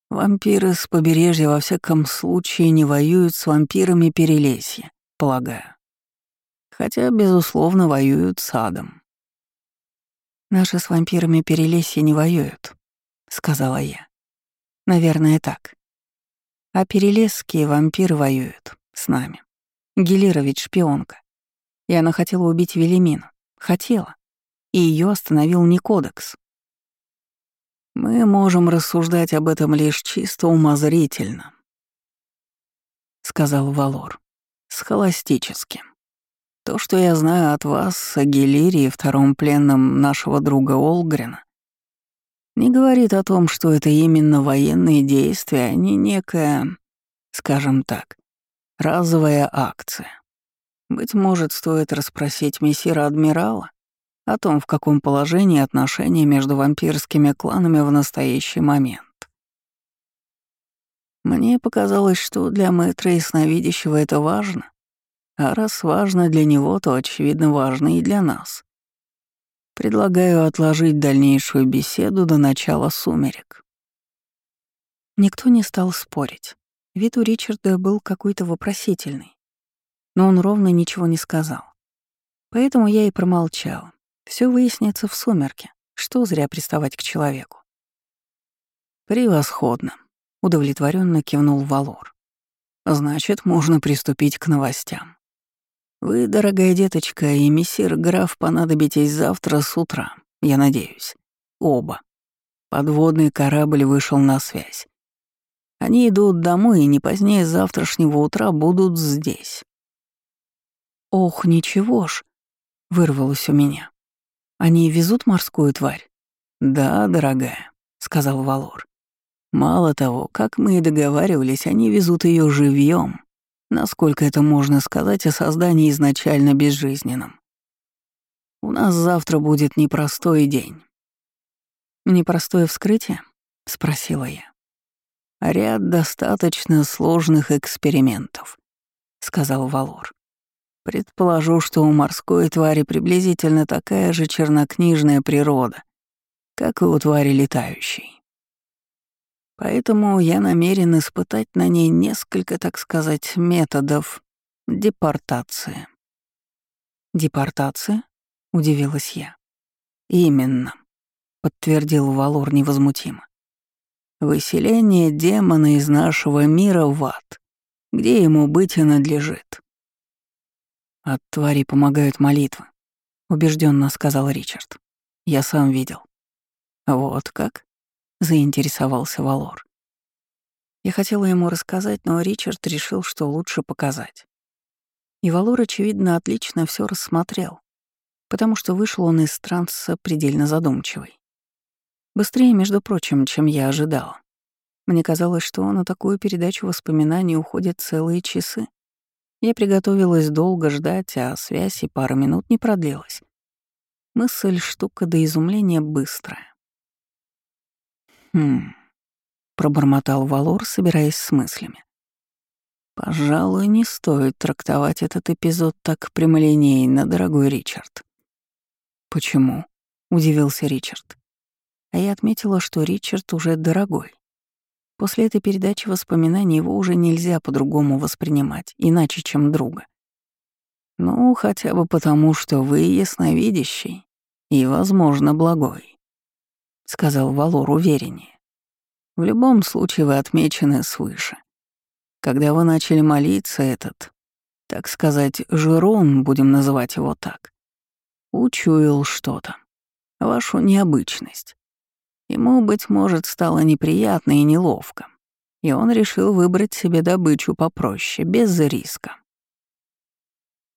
«Вампиры с побережья во всяком случае не воюют с вампирами Перелесья, полагаю. Хотя, безусловно, воюют с адом». «Наши с вампирами Перелесья не воюют», — сказала я. «Наверное, так. А перелесские вампиры воюют с нами. Гелира ведь шпионка. И она хотела убить Велимину. Хотела. И ее остановил не кодекс. Мы можем рассуждать об этом лишь чисто умозрительно, сказал Валор, схоластически. То, что я знаю от вас о Гелире и втором пленном нашего друга Олгрина, не говорит о том, что это именно военные действия, а не некая, скажем так, разовая акция. Быть может, стоит расспросить мессира адмирала о том, в каком положении отношения между вампирскими кланами в настоящий момент. Мне показалось, что для мэтра и сновидящего это важно, а раз важно для него, то, очевидно, важно и для нас. Предлагаю отложить дальнейшую беседу до начала сумерек. Никто не стал спорить. Вид у Ричарда был какой-то вопросительный. Но он ровно ничего не сказал. Поэтому я и промолчал. Все выяснится в сумерке. Что зря приставать к человеку. «Превосходно», — удовлетворенно кивнул Валор. «Значит, можно приступить к новостям. Вы, дорогая деточка, и мессир граф понадобитесь завтра с утра, я надеюсь. Оба. Подводный корабль вышел на связь. Они идут домой и не позднее завтрашнего утра будут здесь. «Ох, ничего ж», — вырвалось у меня. «Они везут морскую тварь?» «Да, дорогая», — сказал Валор. «Мало того, как мы и договаривались, они везут ее живьем насколько это можно сказать о создании изначально безжизненном. У нас завтра будет непростой день. «Непростое вскрытие?» — спросила я. «Ряд достаточно сложных экспериментов», — сказал Валор. «Предположу, что у морской твари приблизительно такая же чернокнижная природа, как и у твари летающей. Поэтому я намерен испытать на ней несколько, так сказать, методов депортации. «Депортация?» — удивилась я. «Именно», — подтвердил Валор невозмутимо. «Выселение демона из нашего мира в ад, где ему быть и надлежит». «От твари помогают молитвы», — убежденно сказал Ричард. «Я сам видел». «Вот как?» — заинтересовался Валор. Я хотела ему рассказать, но Ричард решил, что лучше показать. И Валор, очевидно, отлично все рассмотрел, потому что вышел он из транса предельно задумчивый. Быстрее, между прочим, чем я ожидала. Мне казалось, что на такую передачу воспоминаний уходят целые часы. Я приготовилась долго ждать, а связь и пара минут не продлилась. Мысль — штука до изумления быстрая. «Хм...» — пробормотал Валор, собираясь с мыслями. «Пожалуй, не стоит трактовать этот эпизод так прямолинейно, дорогой Ричард». «Почему?» — удивился Ричард. А я отметила, что Ричард уже дорогой. После этой передачи воспоминаний его уже нельзя по-другому воспринимать, иначе, чем друга. Ну, хотя бы потому, что вы ясновидящий и, возможно, благой. — сказал Валор увереннее. «В любом случае вы отмечены свыше. Когда вы начали молиться, этот, так сказать, Жерон, будем называть его так, учуял что-то, вашу необычность. Ему, быть может, стало неприятно и неловко, и он решил выбрать себе добычу попроще, без риска.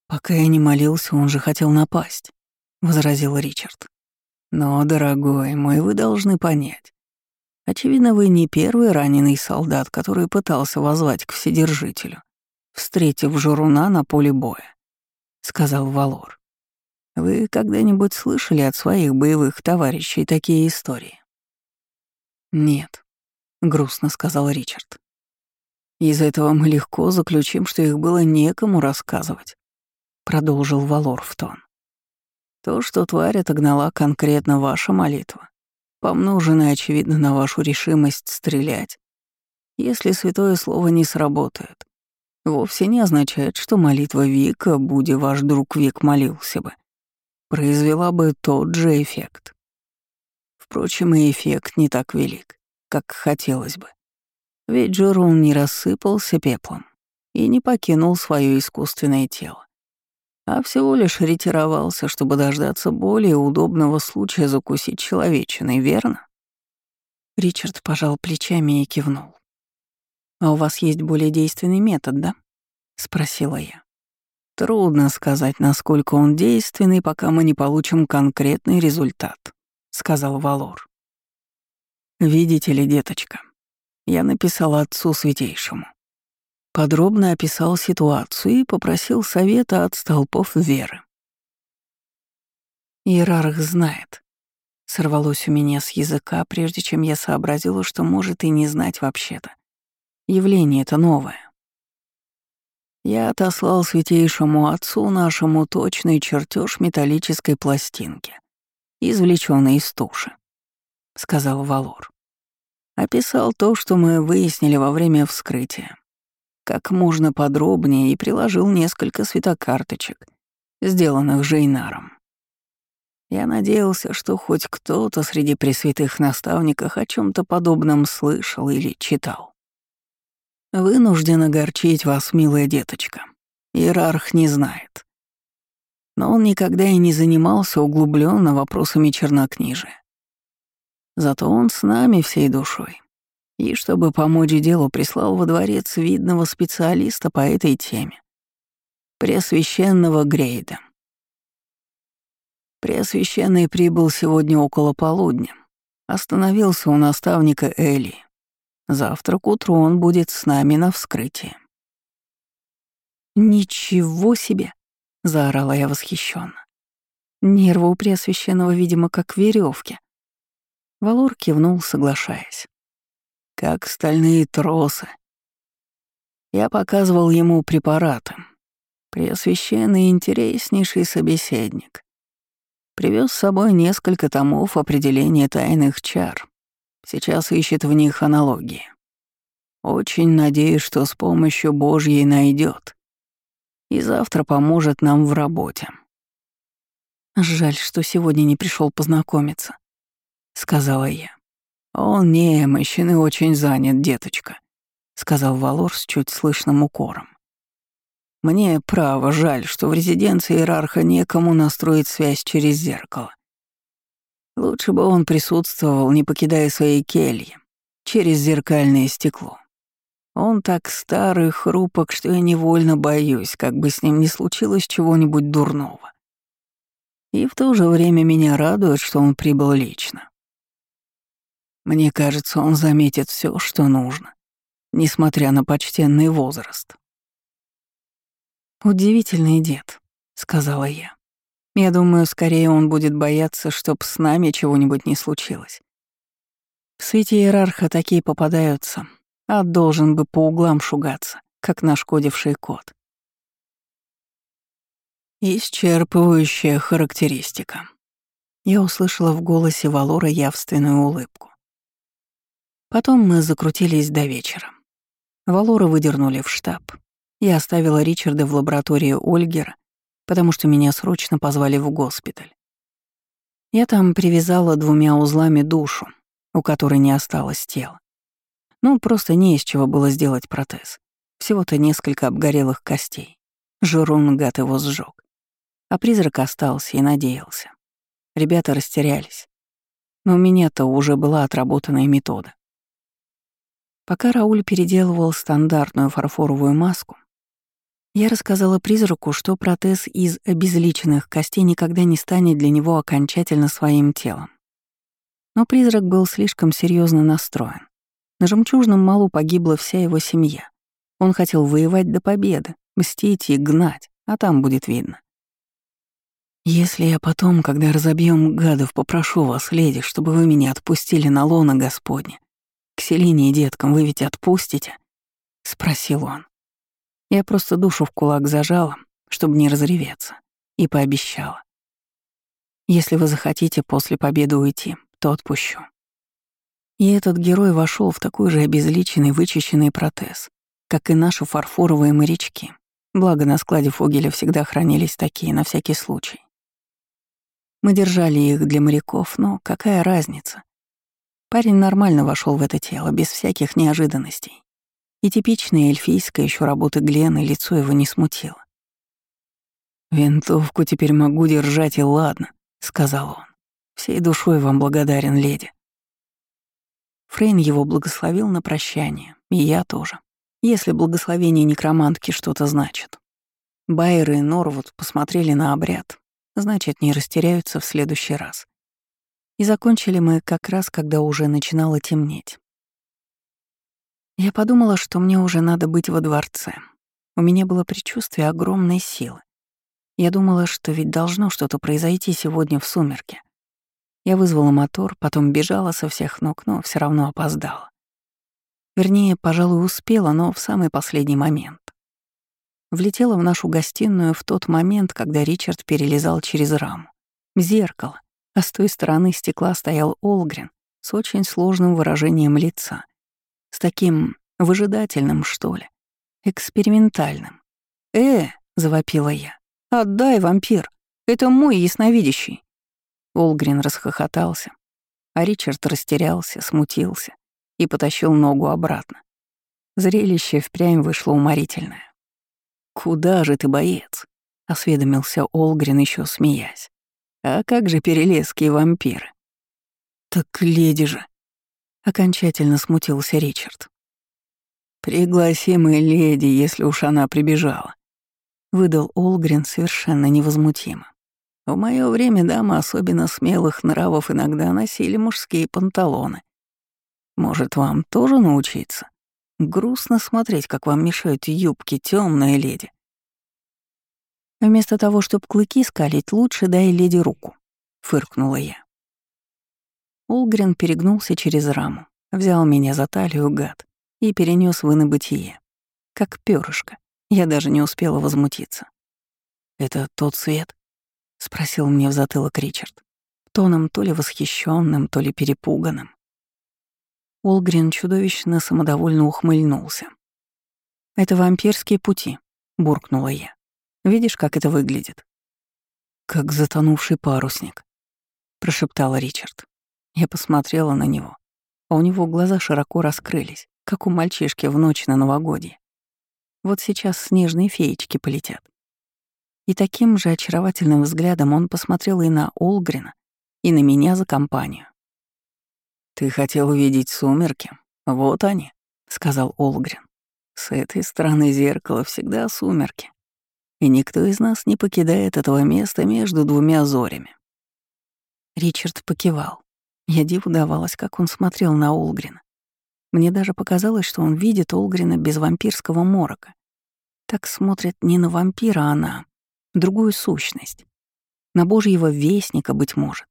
«Пока я не молился, он же хотел напасть», — возразил Ричард. Но, дорогой мой, вы должны понять. Очевидно, вы не первый раненый солдат, который пытался возвать к Вседержителю, встретив Жоруна на поле боя, — сказал Валор. Вы когда-нибудь слышали от своих боевых товарищей такие истории? Нет, — грустно сказал Ричард. Из этого мы легко заключим, что их было некому рассказывать, — продолжил Валор в тон. То, что тварь отогнала конкретно ваша молитва, помноженная, очевидно, на вашу решимость стрелять, если святое слово не сработает, вовсе не означает, что молитва Вика, будь ваш друг Вик молился бы, произвела бы тот же эффект. Впрочем, и эффект не так велик, как хотелось бы. Ведь Джерон не рассыпался пеплом и не покинул свое искусственное тело, а всего лишь ретировался, чтобы дождаться более удобного случая закусить человечиной, верно? Ричард пожал плечами и кивнул. «А у вас есть более действенный метод, да?» — спросила я. «Трудно сказать, насколько он действенный, пока мы не получим конкретный результат», — сказал Валор. «Видите ли, деточка, я написал отцу святейшему. Подробно описал ситуацию и попросил совета от столпов веры. Иерарх знает. Сорвалось у меня с языка, прежде чем я сообразила, что может и не знать вообще-то. Явление это новое. Я отослал святейшему отцу нашему точный чертеж металлической пластинки, извлеченной из туши, — сказал Валор. Описал то, что мы выяснили во время вскрытия. Как можно подробнее и приложил несколько светокарточек, сделанных Жейнаром. Я надеялся, что хоть кто-то среди пресвятых наставников о чем то подобном слышал или читал. Вынужден огорчить вас, милая деточка. Иерарх не знает. Но он никогда и не занимался углубленно вопросами чернокнижия. Зато он с нами всей душой. И чтобы помочь делу, прислал во дворец видного специалиста по этой теме. Преосвященного Грейда. Преосвященный прибыл сегодня около полудня. Остановился у наставника Эли. Завтра к утру он будет с нами на вскрытии. «Ничего себе!» — заорала я восхищенно. Нервы у Преосвященного, видимо, как веревки. Валор кивнул, соглашаясь. Как стальные тросы. Я показывал ему препараты. Преосвященный интереснейший собеседник. Привез с собой несколько томов определения тайных чар. Сейчас ищет в них аналогии. Очень надеюсь, что с помощью Божьей найдет. И завтра поможет нам в работе. Жаль, что сегодня не пришел познакомиться сказала я. «Он немощен и очень занят, деточка», — сказал Валор с чуть слышным укором. «Мне, право, жаль, что в резиденции иерарха некому настроить связь через зеркало. Лучше бы он присутствовал, не покидая своей кельи, через зеркальное стекло. Он так старый, хрупок, что я невольно боюсь, как бы с ним не случилось чего-нибудь дурного. И в то же время меня радует, что он прибыл лично. Мне кажется, он заметит все, что нужно, несмотря на почтенный возраст. «Удивительный дед», — сказала я. «Я думаю, скорее он будет бояться, чтоб с нами чего-нибудь не случилось. В свете иерарха такие попадаются, а должен бы по углам шугаться, как нашкодивший кот». Исчерпывающая характеристика. Я услышала в голосе Валора явственную улыбку. Потом мы закрутились до вечера. Валора выдернули в штаб. Я оставила Ричарда в лаборатории Ольгера, потому что меня срочно позвали в госпиталь. Я там привязала двумя узлами душу, у которой не осталось тела. Ну, просто не из чего было сделать протез. Всего-то несколько обгорелых костей. Жирун, гад, его сжег. А призрак остался и надеялся. Ребята растерялись. Но у меня-то уже была отработанная метода. Пока Рауль переделывал стандартную фарфоровую маску, я рассказала призраку, что протез из обезличенных костей никогда не станет для него окончательно своим телом. Но призрак был слишком серьезно настроен. На жемчужном малу погибла вся его семья. Он хотел воевать до победы, мстить и гнать, а там будет видно. «Если я потом, когда разобьем гадов, попрошу вас, леди, чтобы вы меня отпустили на лона Господне, к Селине и деткам вы ведь отпустите?» — спросил он. Я просто душу в кулак зажала, чтобы не разреветься, и пообещала. Если вы захотите после победы уйти, то отпущу. И этот герой вошел в такой же обезличенный, вычищенный протез, как и наши фарфоровые морячки. Благо, на складе Фогеля всегда хранились такие, на всякий случай. Мы держали их для моряков, но какая разница? Парень нормально вошел в это тело, без всяких неожиданностей. И типичное эльфийское еще работы Глены лицо его не смутило. «Винтовку теперь могу держать, и ладно», — сказал он. «Всей душой вам благодарен, леди». Фрейн его благословил на прощание, и я тоже. Если благословение некромантки что-то значит. Байер и Норвуд посмотрели на обряд, значит, не растеряются в следующий раз. И закончили мы как раз, когда уже начинало темнеть. Я подумала, что мне уже надо быть во дворце. У меня было предчувствие огромной силы. Я думала, что ведь должно что-то произойти сегодня в сумерке. Я вызвала мотор, потом бежала со всех ног, но все равно опоздала. Вернее, пожалуй, успела, но в самый последний момент. Влетела в нашу гостиную в тот момент, когда Ричард перелезал через раму. Зеркало, а с той стороны стекла стоял Олгрен с очень сложным выражением лица. С таким выжидательным, что ли, экспериментальным. «Э!» — завопила я. «Отдай, вампир! Это мой ясновидящий!» Олгрин расхохотался, а Ричард растерялся, смутился и потащил ногу обратно. Зрелище впрямь вышло уморительное. «Куда же ты, боец?» — осведомился Олгрин, еще смеясь. «А как же перелеские вампиры?» «Так леди же!» — окончательно смутился Ричард. «Пригласи мы леди, если уж она прибежала», — выдал Олгрен совершенно невозмутимо. В мое время дамы особенно смелых нравов иногда носили мужские панталоны. Может, вам тоже научиться? Грустно смотреть, как вам мешают юбки, темная леди. Вместо того, чтобы клыки скалить, лучше дай леди руку, фыркнула я. Олгрен перегнулся через раму, взял меня за талию, гад, и перенес в инобытие. Как перышко. Я даже не успела возмутиться. «Это тот свет?» — спросил мне в затылок Ричард, тоном то ли восхищенным, то ли перепуганным. Олгрин чудовищно самодовольно ухмыльнулся. «Это вампирские пути», — буркнула я. «Видишь, как это выглядит?» «Как затонувший парусник», — прошептал Ричард. Я посмотрела на него, а у него глаза широко раскрылись, как у мальчишки в ночь на новогодье. Вот сейчас снежные феечки полетят. И таким же очаровательным взглядом он посмотрел и на Олгрина, и на меня за компанию. «Ты хотел увидеть сумерки? Вот они», — сказал Олгрин. «С этой стороны зеркала всегда сумерки, и никто из нас не покидает этого места между двумя зорями». Ричард покивал. Я диву давалась, как он смотрел на Олгрина. Мне даже показалось, что он видит Олгрина без вампирского морока. Так смотрит не на вампира, а на другую сущность. На божьего вестника, быть может.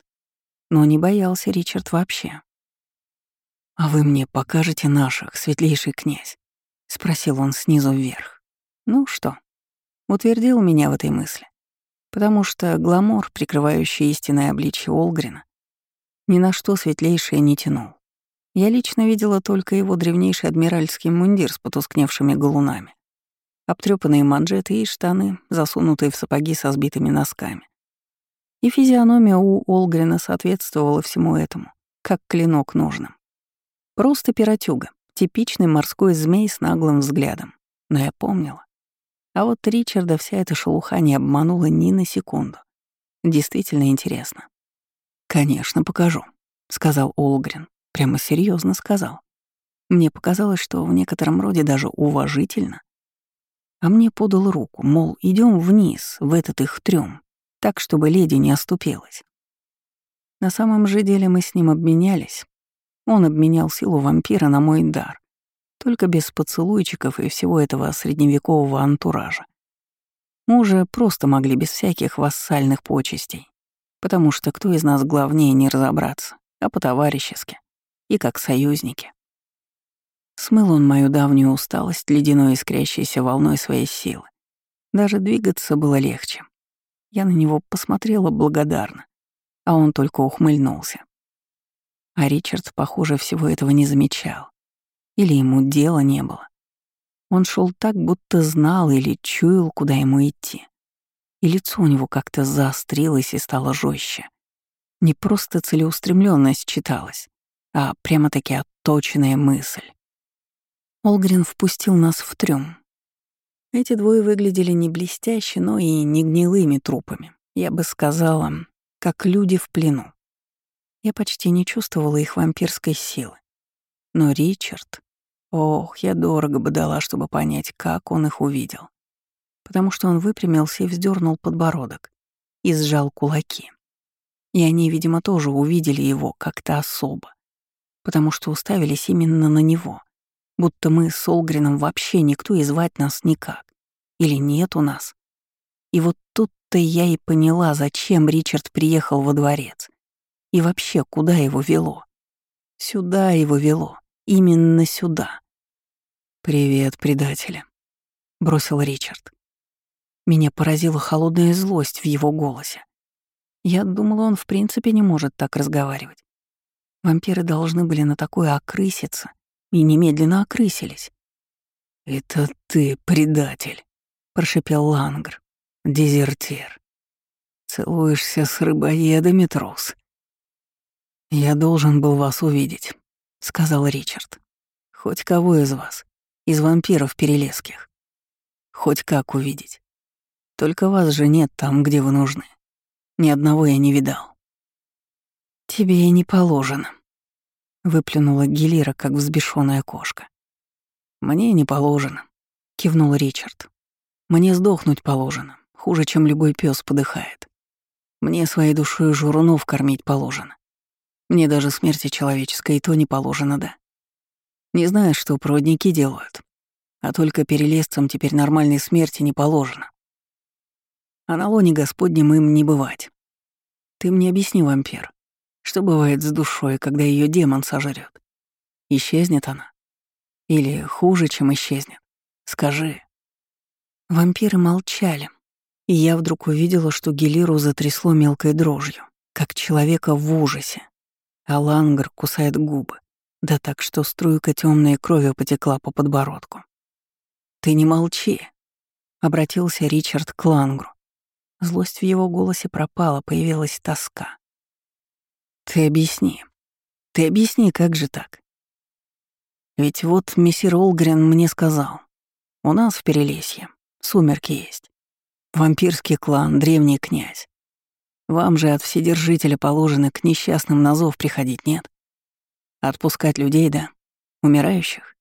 Но не боялся Ричард вообще. «А вы мне покажете наших, светлейший князь?» — спросил он снизу вверх. «Ну что?» Утвердил меня в этой мысли. Потому что гламор, прикрывающий истинное обличье Олгрина, ни на что светлейшее не тянул. Я лично видела только его древнейший адмиральский мундир с потускневшими галунами, обтрёпанные манжеты и штаны, засунутые в сапоги со сбитыми носками. И физиономия у Олгрина соответствовала всему этому, как клинок нужным. Просто пиротюга, типичный морской змей с наглым взглядом. Но я помнила. А вот Ричарда вся эта шелуха не обманула ни на секунду. Действительно интересно. «Конечно, покажу», — сказал Олгрин. Прямо серьезно сказал. Мне показалось, что в некотором роде даже уважительно. А мне подал руку, мол, идем вниз, в этот их трём, так, чтобы леди не оступилась. На самом же деле мы с ним обменялись. Он обменял силу вампира на мой дар, только без поцелуйчиков и всего этого средневекового антуража. Мы уже просто могли без всяких вассальных почестей, потому что кто из нас главнее не разобраться, а по-товарищески и как союзники. Смыл он мою давнюю усталость ледяной искрящейся волной своей силы. Даже двигаться было легче. Я на него посмотрела благодарно. а он только ухмыльнулся. А Ричард, похоже, всего этого не замечал. Или ему дела не было. Он шел так, будто знал или чуял, куда ему идти. И лицо у него как-то заострилось и стало жестче. Не просто целеустремленность читалась, а прямо-таки отточенная мысль. Олгрин впустил нас в трюм. Эти двое выглядели не блестяще, но и не гнилыми трупами. Я бы сказала, как люди в плену. Я почти не чувствовала их вампирской силы. Но Ричард... Ох, я дорого бы дала, чтобы понять, как он их увидел. Потому что он выпрямился и вздернул подбородок и сжал кулаки. И они, видимо, тоже увидели его как-то особо, потому что уставились именно на него, будто мы с Олгрином вообще никто и звать нас никак. Или нет у нас. И вот тут-то я и поняла, зачем Ричард приехал во дворец. И вообще, куда его вело? Сюда его вело. Именно сюда. «Привет, предатели», — бросил Ричард. Меня поразила холодная злость в его голосе. Я думала, он в принципе не может так разговаривать. Вампиры должны были на такое окрыситься, и немедленно окрысились. «Это ты, предатель», — прошипел Лангр, — «дезертир. Целуешься с рыбоедами, трус». «Я должен был вас увидеть», — сказал Ричард. «Хоть кого из вас, из вампиров перелеских. Хоть как увидеть. Только вас же нет там, где вы нужны. Ни одного я не видал». «Тебе и не положено», — выплюнула Гелира, как взбешенная кошка. «Мне не положено», — кивнул Ричард. «Мне сдохнуть положено, хуже, чем любой пес подыхает. Мне своей душой журунов кормить положено. Мне даже смерти человеческой и то не положено, да. Не знаю, что проводники делают, а только перелезцам теперь нормальной смерти не положено. А на лоне Господнем им не бывать. Ты мне объясни, вампир, что бывает с душой, когда ее демон сожрет? Исчезнет она? Или хуже, чем исчезнет? Скажи. Вампиры молчали, и я вдруг увидела, что Гелиру затрясло мелкой дрожью, как человека в ужасе, а Лангар кусает губы, да так, что струйка темной крови потекла по подбородку. «Ты не молчи», — обратился Ричард к Лангру. Злость в его голосе пропала, появилась тоска. Ты объясни. Ты объясни, как же так? Ведь вот мессир Олгрен мне сказал. У нас в Перелесье сумерки есть. Вампирский клан, древний князь. Вам же от Вседержителя положено к несчастным на зов приходить, нет? Отпускать людей, да? Умирающих?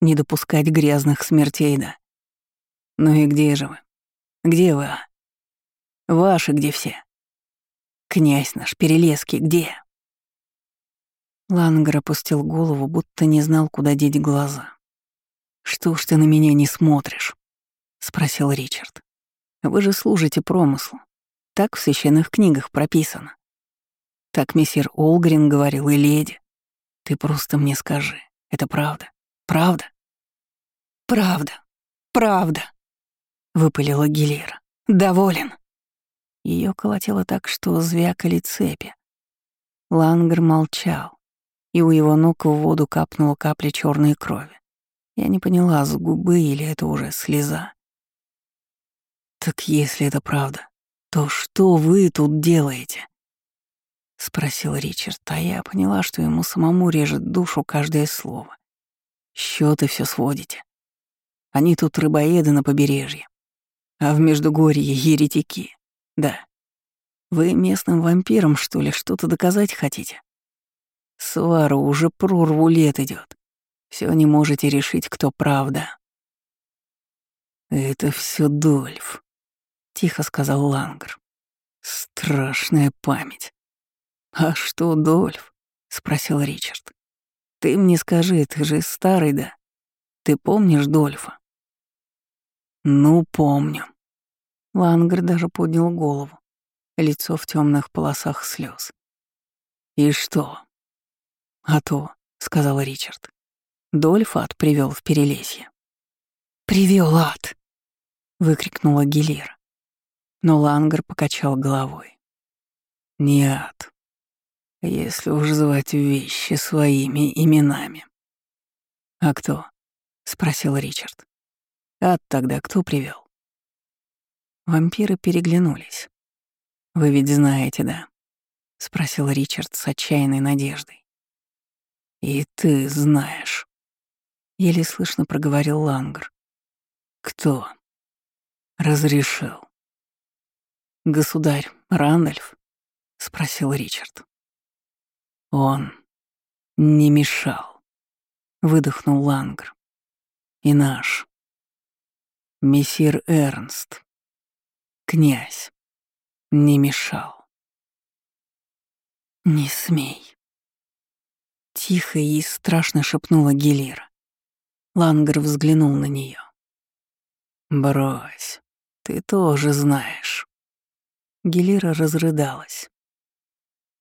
Не допускать грязных смертей, да? Ну и где же вы? Где вы, а? Ваши где все? Князь наш, Перелеский, где? Лангер опустил голову, будто не знал, куда деть глаза. «Что ж ты на меня не смотришь?» — спросил Ричард. «Вы же служите промыслу. Так в священных книгах прописано. Так мессир Олгрин говорил и леди. Ты просто мне скажи, это правда? Правда?» «Правда, правда», — выпалила Гилера. «Доволен». Ее колотило так, что звякали цепи. Лангер молчал и у его ног в воду капнула капля черной крови. Я не поняла, с губы или это уже слеза. «Так если это правда, то что вы тут делаете?» — спросил Ричард, а я поняла, что ему самому режет душу каждое слово. Счеты все сводите. Они тут рыбоеды на побережье, а в Междугорье еретики. Да. Вы местным вампирам, что ли, что-то доказать хотите? Свару уже прорву лет идет. Все не можете решить, кто правда. Это все Дольф, тихо сказал Лангр. Страшная память. А что, Дольф? спросил Ричард. Ты мне скажи, ты же старый, да? Ты помнишь Дольфа? Ну, помню. Лангр даже поднял голову, лицо в темных полосах слез. И что? «А то», — сказал Ричард. Дольф ад привел в Перелесье. Привел ад!» — выкрикнула Гелира. Но Лангер покачал головой. Не ад. Если уж звать вещи своими именами. «А кто?» — спросил Ричард. «Ад тогда кто привел? Вампиры переглянулись. «Вы ведь знаете, да?» — спросил Ричард с отчаянной надеждой. «И ты знаешь», — еле слышно проговорил Лангр. «Кто?» «Разрешил». «Государь Рандольф?» — спросил Ричард. «Он не мешал», — выдохнул Лангр. «И наш. Мессир Эрнст, князь, не мешал». «Не смей», — тихо и страшно шепнула Гелира. Лангер взглянул на нее. «Брось, ты тоже знаешь». Гелира разрыдалась.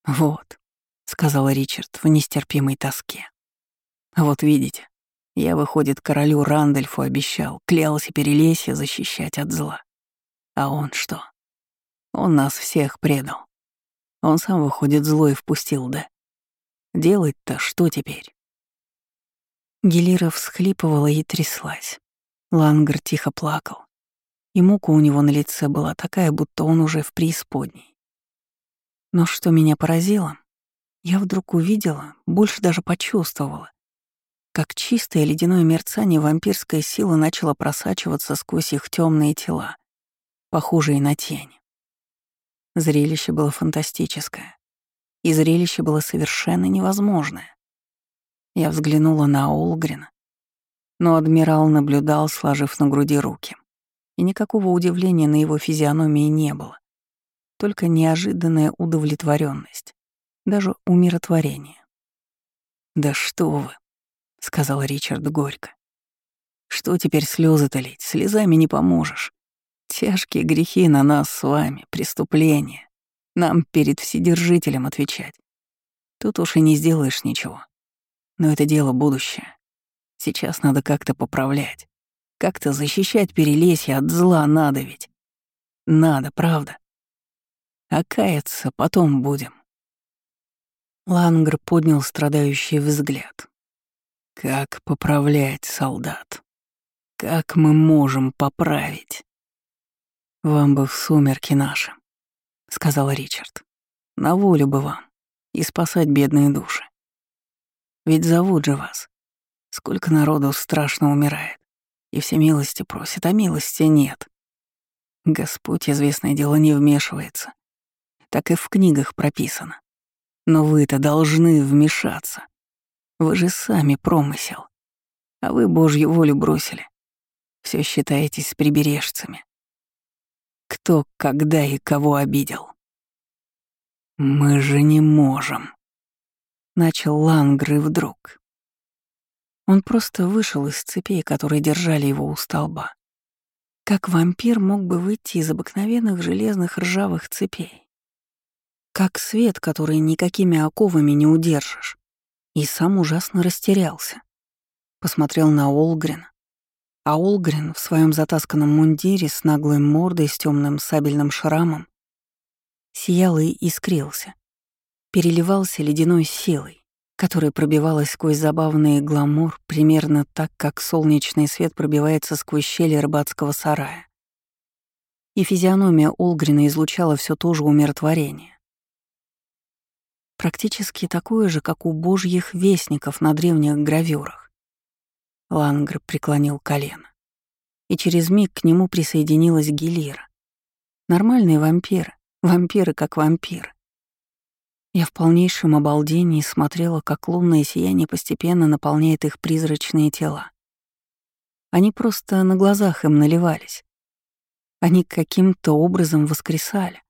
«Вот», — сказал Ричард в нестерпимой тоске. «Вот видите, я, выходит, королю Рандольфу обещал, клялся Перелесье защищать от зла. А он что? Он нас всех предал. Он сам, выходит, злой впустил, да? Делать-то что теперь?» Гелира всхлипывала и тряслась. Лангер тихо плакал и мука у него на лице была такая, будто он уже в преисподней. Но что меня поразило, я вдруг увидела, больше даже почувствовала, как чистое ледяное мерцание вампирской силы начало просачиваться сквозь их темные тела, похожие на тень. Зрелище было фантастическое, и зрелище было совершенно невозможное. Я взглянула на Олгрина, но адмирал наблюдал, сложив на груди руки и никакого удивления на его физиономии не было. Только неожиданная удовлетворенность, даже умиротворение. «Да что вы!» — сказал Ричард горько. «Что теперь слезы-то лить? Слезами не поможешь. Тяжкие грехи на нас с вами, преступления. Нам перед Вседержителем отвечать. Тут уж и не сделаешь ничего. Но это дело будущее. Сейчас надо как-то поправлять. Как-то защищать Перелесье от зла надо ведь. Надо, правда. А каяться потом будем. Лангр поднял страдающий взгляд. Как поправлять, солдат? Как мы можем поправить? Вам бы в сумерки наши, сказал Ричард. На волю бы вам и спасать бедные души. Ведь зовут же вас. Сколько народу страшно умирает и все милости просит, а милости нет. Господь, известное дело, не вмешивается. Так и в книгах прописано. Но вы-то должны вмешаться. Вы же сами промысел. А вы Божью волю бросили. Все считаетесь прибережцами. Кто, когда и кого обидел? Мы же не можем. Начал Лангры вдруг. Он просто вышел из цепей, которые держали его у столба. Как вампир мог бы выйти из обыкновенных железных ржавых цепей? Как свет, который никакими оковами не удержишь. И сам ужасно растерялся. Посмотрел на Олгрина. А Олгрин в своем затасканном мундире с наглой мордой с темным сабельным шрамом сиял и искрился, переливался ледяной силой, которая пробивалась сквозь забавный гламур примерно так, как солнечный свет пробивается сквозь щели рыбацкого сарая. И физиономия Олгрина излучала все то же умиротворение. Практически такое же, как у божьих вестников на древних гравюрах. Лангр преклонил колено. И через миг к нему присоединилась Гелира. Нормальные вампиры, вампиры как вампиры. Я в полнейшем обалдении смотрела, как лунное сияние постепенно наполняет их призрачные тела. Они просто на глазах им наливались. Они каким-то образом воскресали.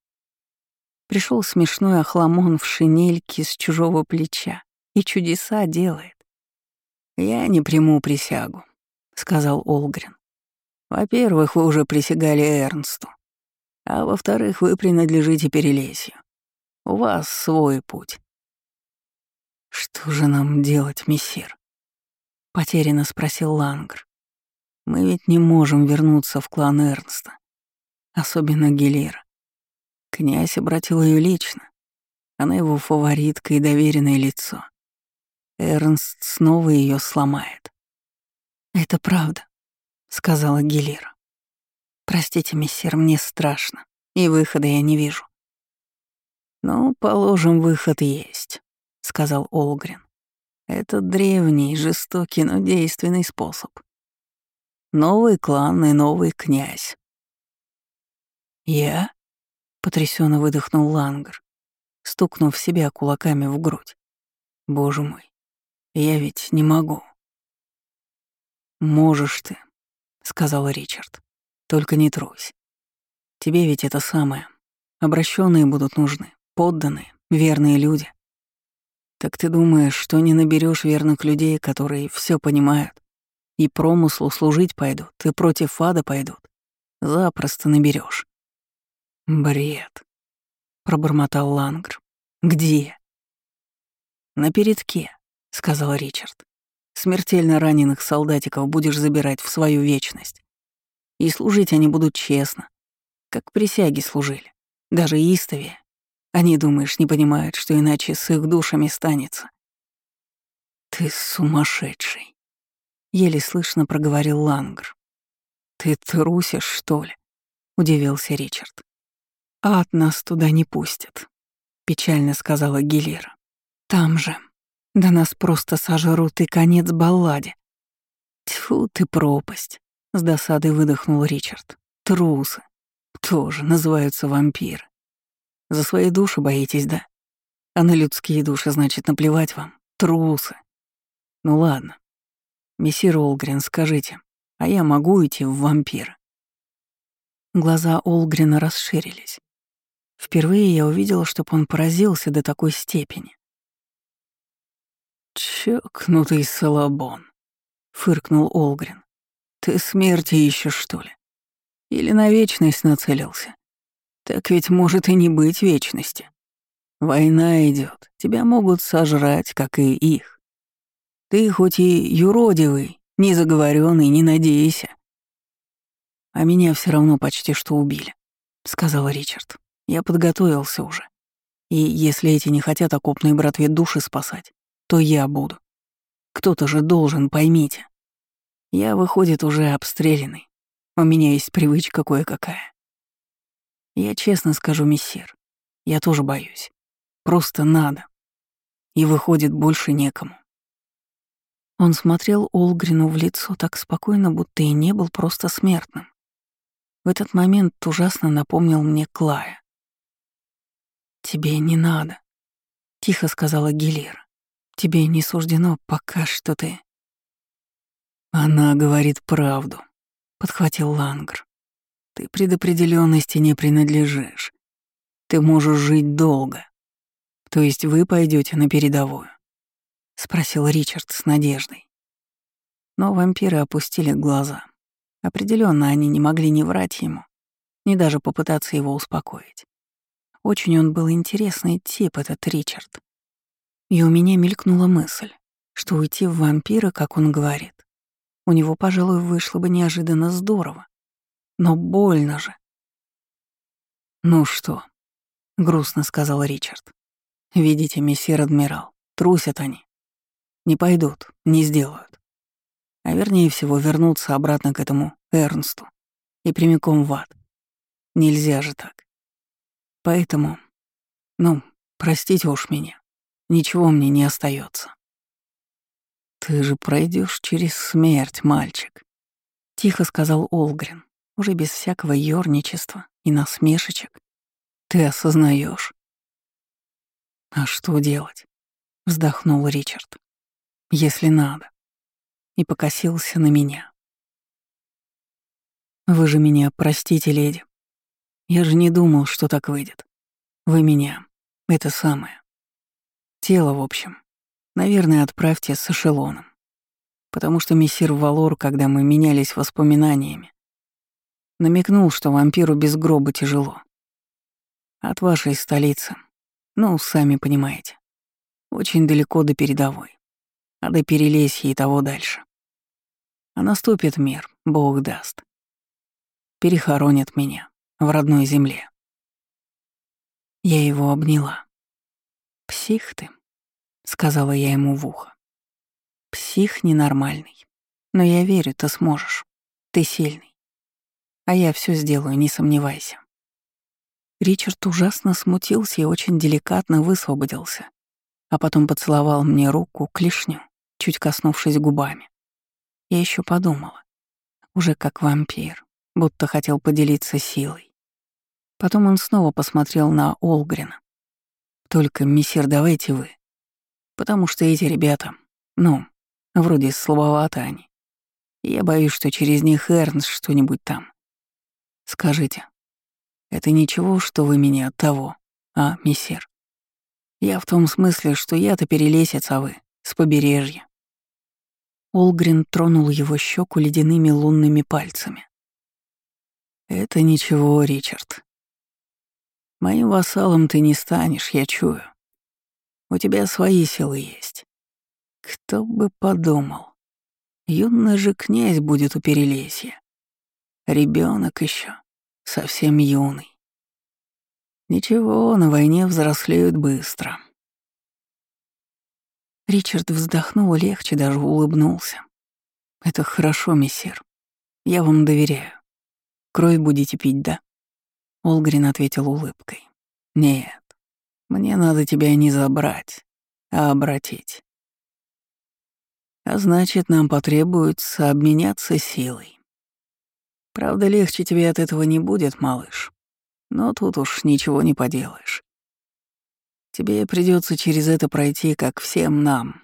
Пришел смешной охламон в шинельке с чужого плеча и чудеса делает. «Я не приму присягу», — сказал Олгрин. «Во-первых, вы уже присягали Эрнсту, а во-вторых, вы принадлежите Перелесью. У вас свой путь. Что же нам делать, мессир? Потерянно спросил Лангр. Мы ведь не можем вернуться в клан Эрнста. Особенно Гелира. Князь обратил ее лично. Она его фаворитка и доверенное лицо. Эрнст снова ее сломает. «Это правда», — сказала Гелира. «Простите, мессир, мне страшно, и выхода я не вижу». «Ну, положим, выход есть», — сказал Олгрен. «Это древний, жестокий, но действенный способ. Новый клан и новый князь». «Я?» — потрясенно выдохнул Лангер, стукнув себя кулаками в грудь. «Боже мой, я ведь не могу». «Можешь ты», — сказал Ричард. «Только не трусь. Тебе ведь это самое. Обращенные будут нужны, подданные, верные люди. Так ты думаешь, что не наберешь верных людей, которые все понимают, и промыслу служить пойдут, и против ада пойдут? Запросто наберешь. Бред, пробормотал Лангр. Где? На передке, сказал Ричард. Смертельно раненых солдатиков будешь забирать в свою вечность. И служить они будут честно, как присяги служили, даже истовее. Они, думаешь, не понимают, что иначе с их душами станется. «Ты сумасшедший!» — еле слышно проговорил Лангр. «Ты трусишь, что ли?» — удивился Ричард. «Ад нас туда не пустит», — печально сказала Гилера. «Там же да нас просто сожрут и конец балладе. Тьфу ты пропасть, с досадой выдохнул Ричард. Трусы. Тоже называются вампиры. За свои души боитесь, да? А на людские души, значит, наплевать вам. Трусы. Ну ладно. Мессир Олгрен, скажите, а я могу идти в вампира? Глаза Олгрена расширились. Впервые я увидела, чтоб он поразился до такой степени. «Чокнутый салабон», — фыркнул Олгрин. «Ты смерти ищешь, что ли? Или на вечность нацелился? Так ведь может и не быть вечности. Война идет, тебя могут сожрать, как и их. Ты хоть и юродивый, не заговоренный, не надейся. А меня все равно почти что убили, сказал Ричард. Я подготовился уже. И если эти не хотят окопной братве души спасать, то я буду. Кто-то же должен, поймите. Я, выходит, уже обстрелянный. У меня есть привычка кое-какая. Я честно скажу, мессир, я тоже боюсь. Просто надо. И выходит, больше некому. Он смотрел Олгрину в лицо так спокойно, будто и не был просто смертным. В этот момент ужасно напомнил мне Клая. «Тебе не надо», — тихо сказала Гелира. Тебе не суждено пока что ты. Она говорит правду, подхватил Лангр. Ты предопределенности не принадлежишь. Ты можешь жить долго. То есть вы пойдете на передовую? спросил Ричард с надеждой. Но вампиры опустили глаза. Определенно они не могли не врать ему, ни даже попытаться его успокоить. Очень он был интересный тип, этот Ричард. И у меня мелькнула мысль, что уйти в вампира, как он говорит, у него, пожалуй, вышло бы неожиданно здорово. Но больно же. «Ну что?» — грустно сказал Ричард. «Видите, мессир адмирал, трусят они. Не пойдут, не сделают. А вернее всего вернуться обратно к этому Эрнсту и прямиком в ад. Нельзя же так. Поэтому, ну, простите уж меня. Ничего мне не остается. Ты же пройдешь через смерть, мальчик, тихо сказал Олгрин, уже без всякого ёрничества и насмешечек. Ты осознаешь. А что делать? вздохнул Ричард. Если надо. И покосился на меня. Вы же меня простите, леди. Я же не думал, что так выйдет. Вы меня. Это самое. Тело, в общем. Наверное, отправьте с эшелоном. Потому что мессир Валор, когда мы менялись воспоминаниями, намекнул, что вампиру без гроба тяжело. От вашей столицы, ну, сами понимаете, очень далеко до передовой, а до Перелесья и того дальше. А наступит мир, Бог даст. Перехоронят меня в родной земле. Я его обняла. «Псих ты», — сказала я ему в ухо. «Псих ненормальный. Но я верю, ты сможешь. Ты сильный. А я все сделаю, не сомневайся». Ричард ужасно смутился и очень деликатно высвободился, а потом поцеловал мне руку, клешню, чуть коснувшись губами. Я еще подумала, уже как вампир, будто хотел поделиться силой. Потом он снова посмотрел на Олгрина. «Только, мессир, давайте вы. Потому что эти ребята, ну, вроде слабоваты они. Я боюсь, что через них Эрнст что-нибудь там. Скажите, это ничего, что вы меня от того, а, мессир? Я в том смысле, что я-то перелесец, а вы — с побережья». Олгрин тронул его щеку ледяными лунными пальцами. «Это ничего, Ричард. Моим вассалом ты не станешь, я чую. У тебя свои силы есть. Кто бы подумал. Юный же князь будет у Перелесья. Ребенок еще, совсем юный. Ничего, на войне взрослеют быстро. Ричард вздохнул легче, даже улыбнулся. «Это хорошо, мессир. Я вам доверяю. Кровь будете пить, да?» Олгрин ответил улыбкой. «Нет, мне надо тебя не забрать, а обратить. А значит, нам потребуется обменяться силой. Правда, легче тебе от этого не будет, малыш. Но тут уж ничего не поделаешь. Тебе придется через это пройти, как всем нам.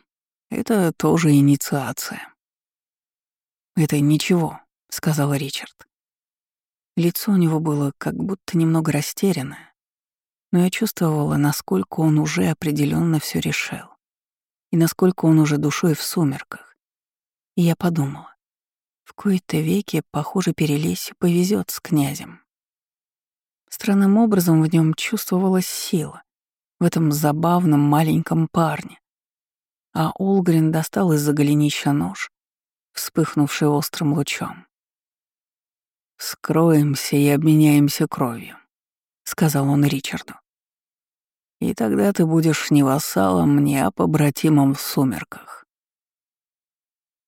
Это тоже инициация. «Это ничего», — сказал Ричард. Лицо у него было как будто немного растерянное, но я чувствовала, насколько он уже определенно все решил и насколько он уже душой в сумерках. И я подумала, в кои-то веке, похоже, Перелесью повезет с князем. Странным образом в нем чувствовалась сила, в этом забавном маленьком парне. А Олгрин достал из-за голенища нож, вспыхнувший острым лучом. «Скроемся и обменяемся кровью», — сказал он Ричарду. «И тогда ты будешь не вассалом мне, а побратимом в сумерках».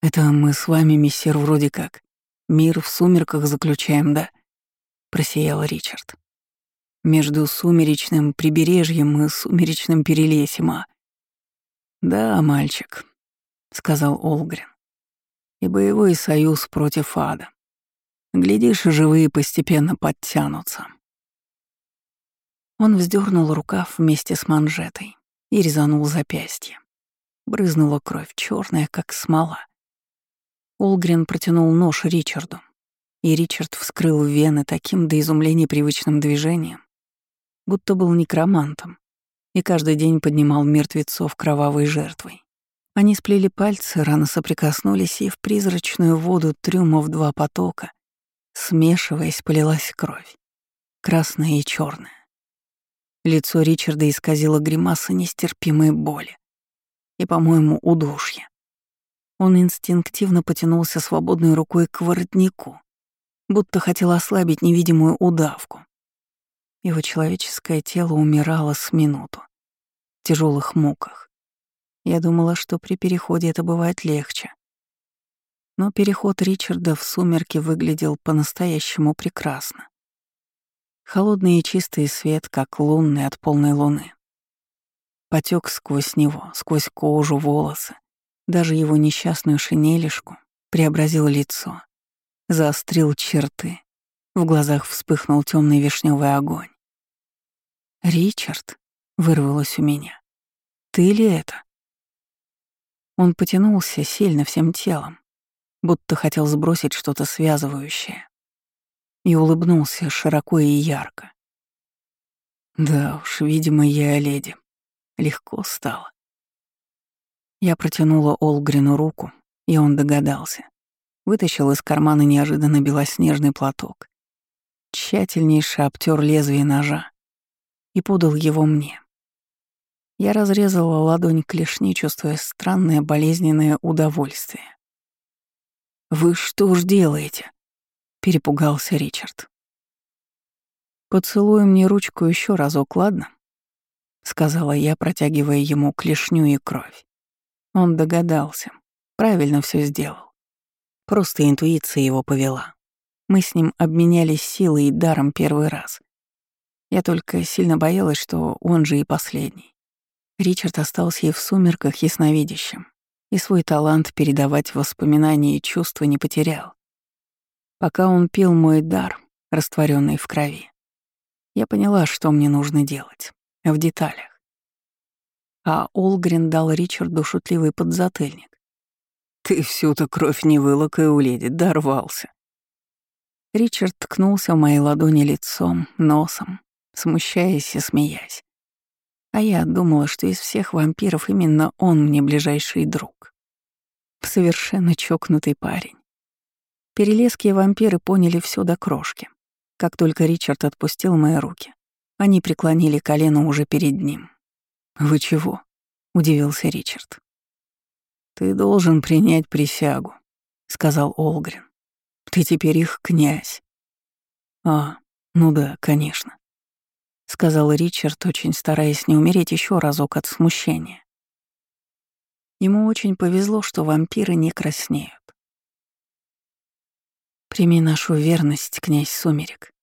«Это мы с вами, мессир, вроде как. Мир в сумерках заключаем, да?» — просиял Ричард. «Между сумеречным прибережьем и сумеречным перелесем, а?» «Да, мальчик», — сказал Олгрин. «И боевой союз против ада. Глядишь, живые постепенно подтянутся. Он вздернул рукав вместе с манжетой и резанул запястье. Брызнула кровь, черная, как смола. Улгрен протянул нож Ричарду, и Ричард вскрыл вены таким до изумления привычным движением, будто был некромантом, и каждый день поднимал мертвецов кровавой жертвой. Они сплели пальцы, рано соприкоснулись, и в призрачную воду трюма в два потока Смешиваясь, полилась кровь. Красная и черная. Лицо Ричарда исказило гримаса нестерпимой боли. И, по-моему, удушья. Он инстинктивно потянулся свободной рукой к воротнику, будто хотел ослабить невидимую удавку. Его человеческое тело умирало с минуту, в тяжелых муках. Я думала, что при переходе это бывает легче. Но переход Ричарда в сумерки выглядел по-настоящему прекрасно. Холодный и чистый свет, как лунный от полной луны. Потек сквозь него, сквозь кожу, волосы, даже его несчастную шинелишку, преобразил лицо, заострил черты, в глазах вспыхнул темный вишневый огонь. «Ричард», — вырвалось у меня, — «ты ли это?» Он потянулся сильно всем телом, будто хотел сбросить что-то связывающее. И улыбнулся широко и ярко. Да уж, видимо, я леди. Легко стало. Я протянула Олгрину руку, и он догадался. Вытащил из кармана неожиданно белоснежный платок. Тщательнейше обтер лезвие ножа и подал его мне. Я разрезала ладонь клешни, чувствуя странное болезненное удовольствие. «Вы что ж делаете?» — перепугался Ричард. «Поцелуй мне ручку еще разок, ладно?» — сказала я, протягивая ему клешню и кровь. Он догадался. Правильно все сделал. Просто интуиция его повела. Мы с ним обменялись силой и даром первый раз. Я только сильно боялась, что он же и последний. Ричард остался и в сумерках ясновидящим, и свой талант передавать воспоминания и чувства не потерял. Пока он пил мой дар, растворенный в крови, я поняла, что мне нужно делать. В деталях. А Олгрин дал Ричарду шутливый подзатыльник. «Ты всю-то кровь не вылокай у леди, дорвался». Ричард ткнулся в моей ладони лицом, носом, смущаясь и смеясь. А я думала, что из всех вампиров именно он мне ближайший друг. Совершенно чокнутый парень. Перелеские вампиры поняли все до крошки. Как только Ричард отпустил мои руки, они преклонили колено уже перед ним. «Вы чего?» — удивился Ричард. «Ты должен принять присягу», — сказал Олгрин. «Ты теперь их князь». «А, ну да, конечно», — сказал Ричард, очень стараясь не умереть еще разок от смущения. Ему очень повезло, что вампиры не краснеют. «Прими нашу верность, князь Сумерек»,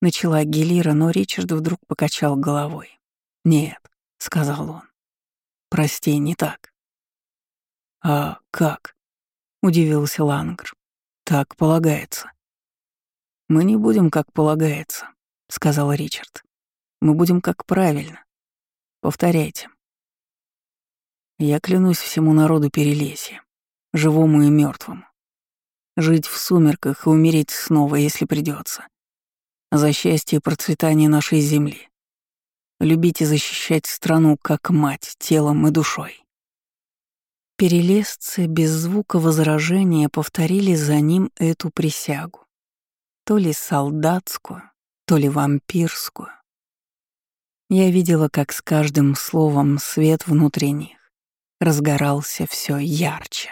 Начала Гелира, но Ричард вдруг покачал головой. «Нет», — сказал он. «Прости, не так». «А как?» — удивился Лангр. «Так полагается». «Мы не будем, как полагается», — сказал Ричард. «Мы будем, как правильно. Повторяйте». Я клянусь всему народу Перелесья, живому и мертвому, жить в сумерках и умереть снова, если придется, за счастье и процветание нашей земли. Любить и защищать страну как мать, телом и душой. Перелесцы без звука возражения повторили за ним эту присягу. То ли солдатскую, то ли вампирскую. Я видела, как с каждым словом свет внутри них разгорался все ярче.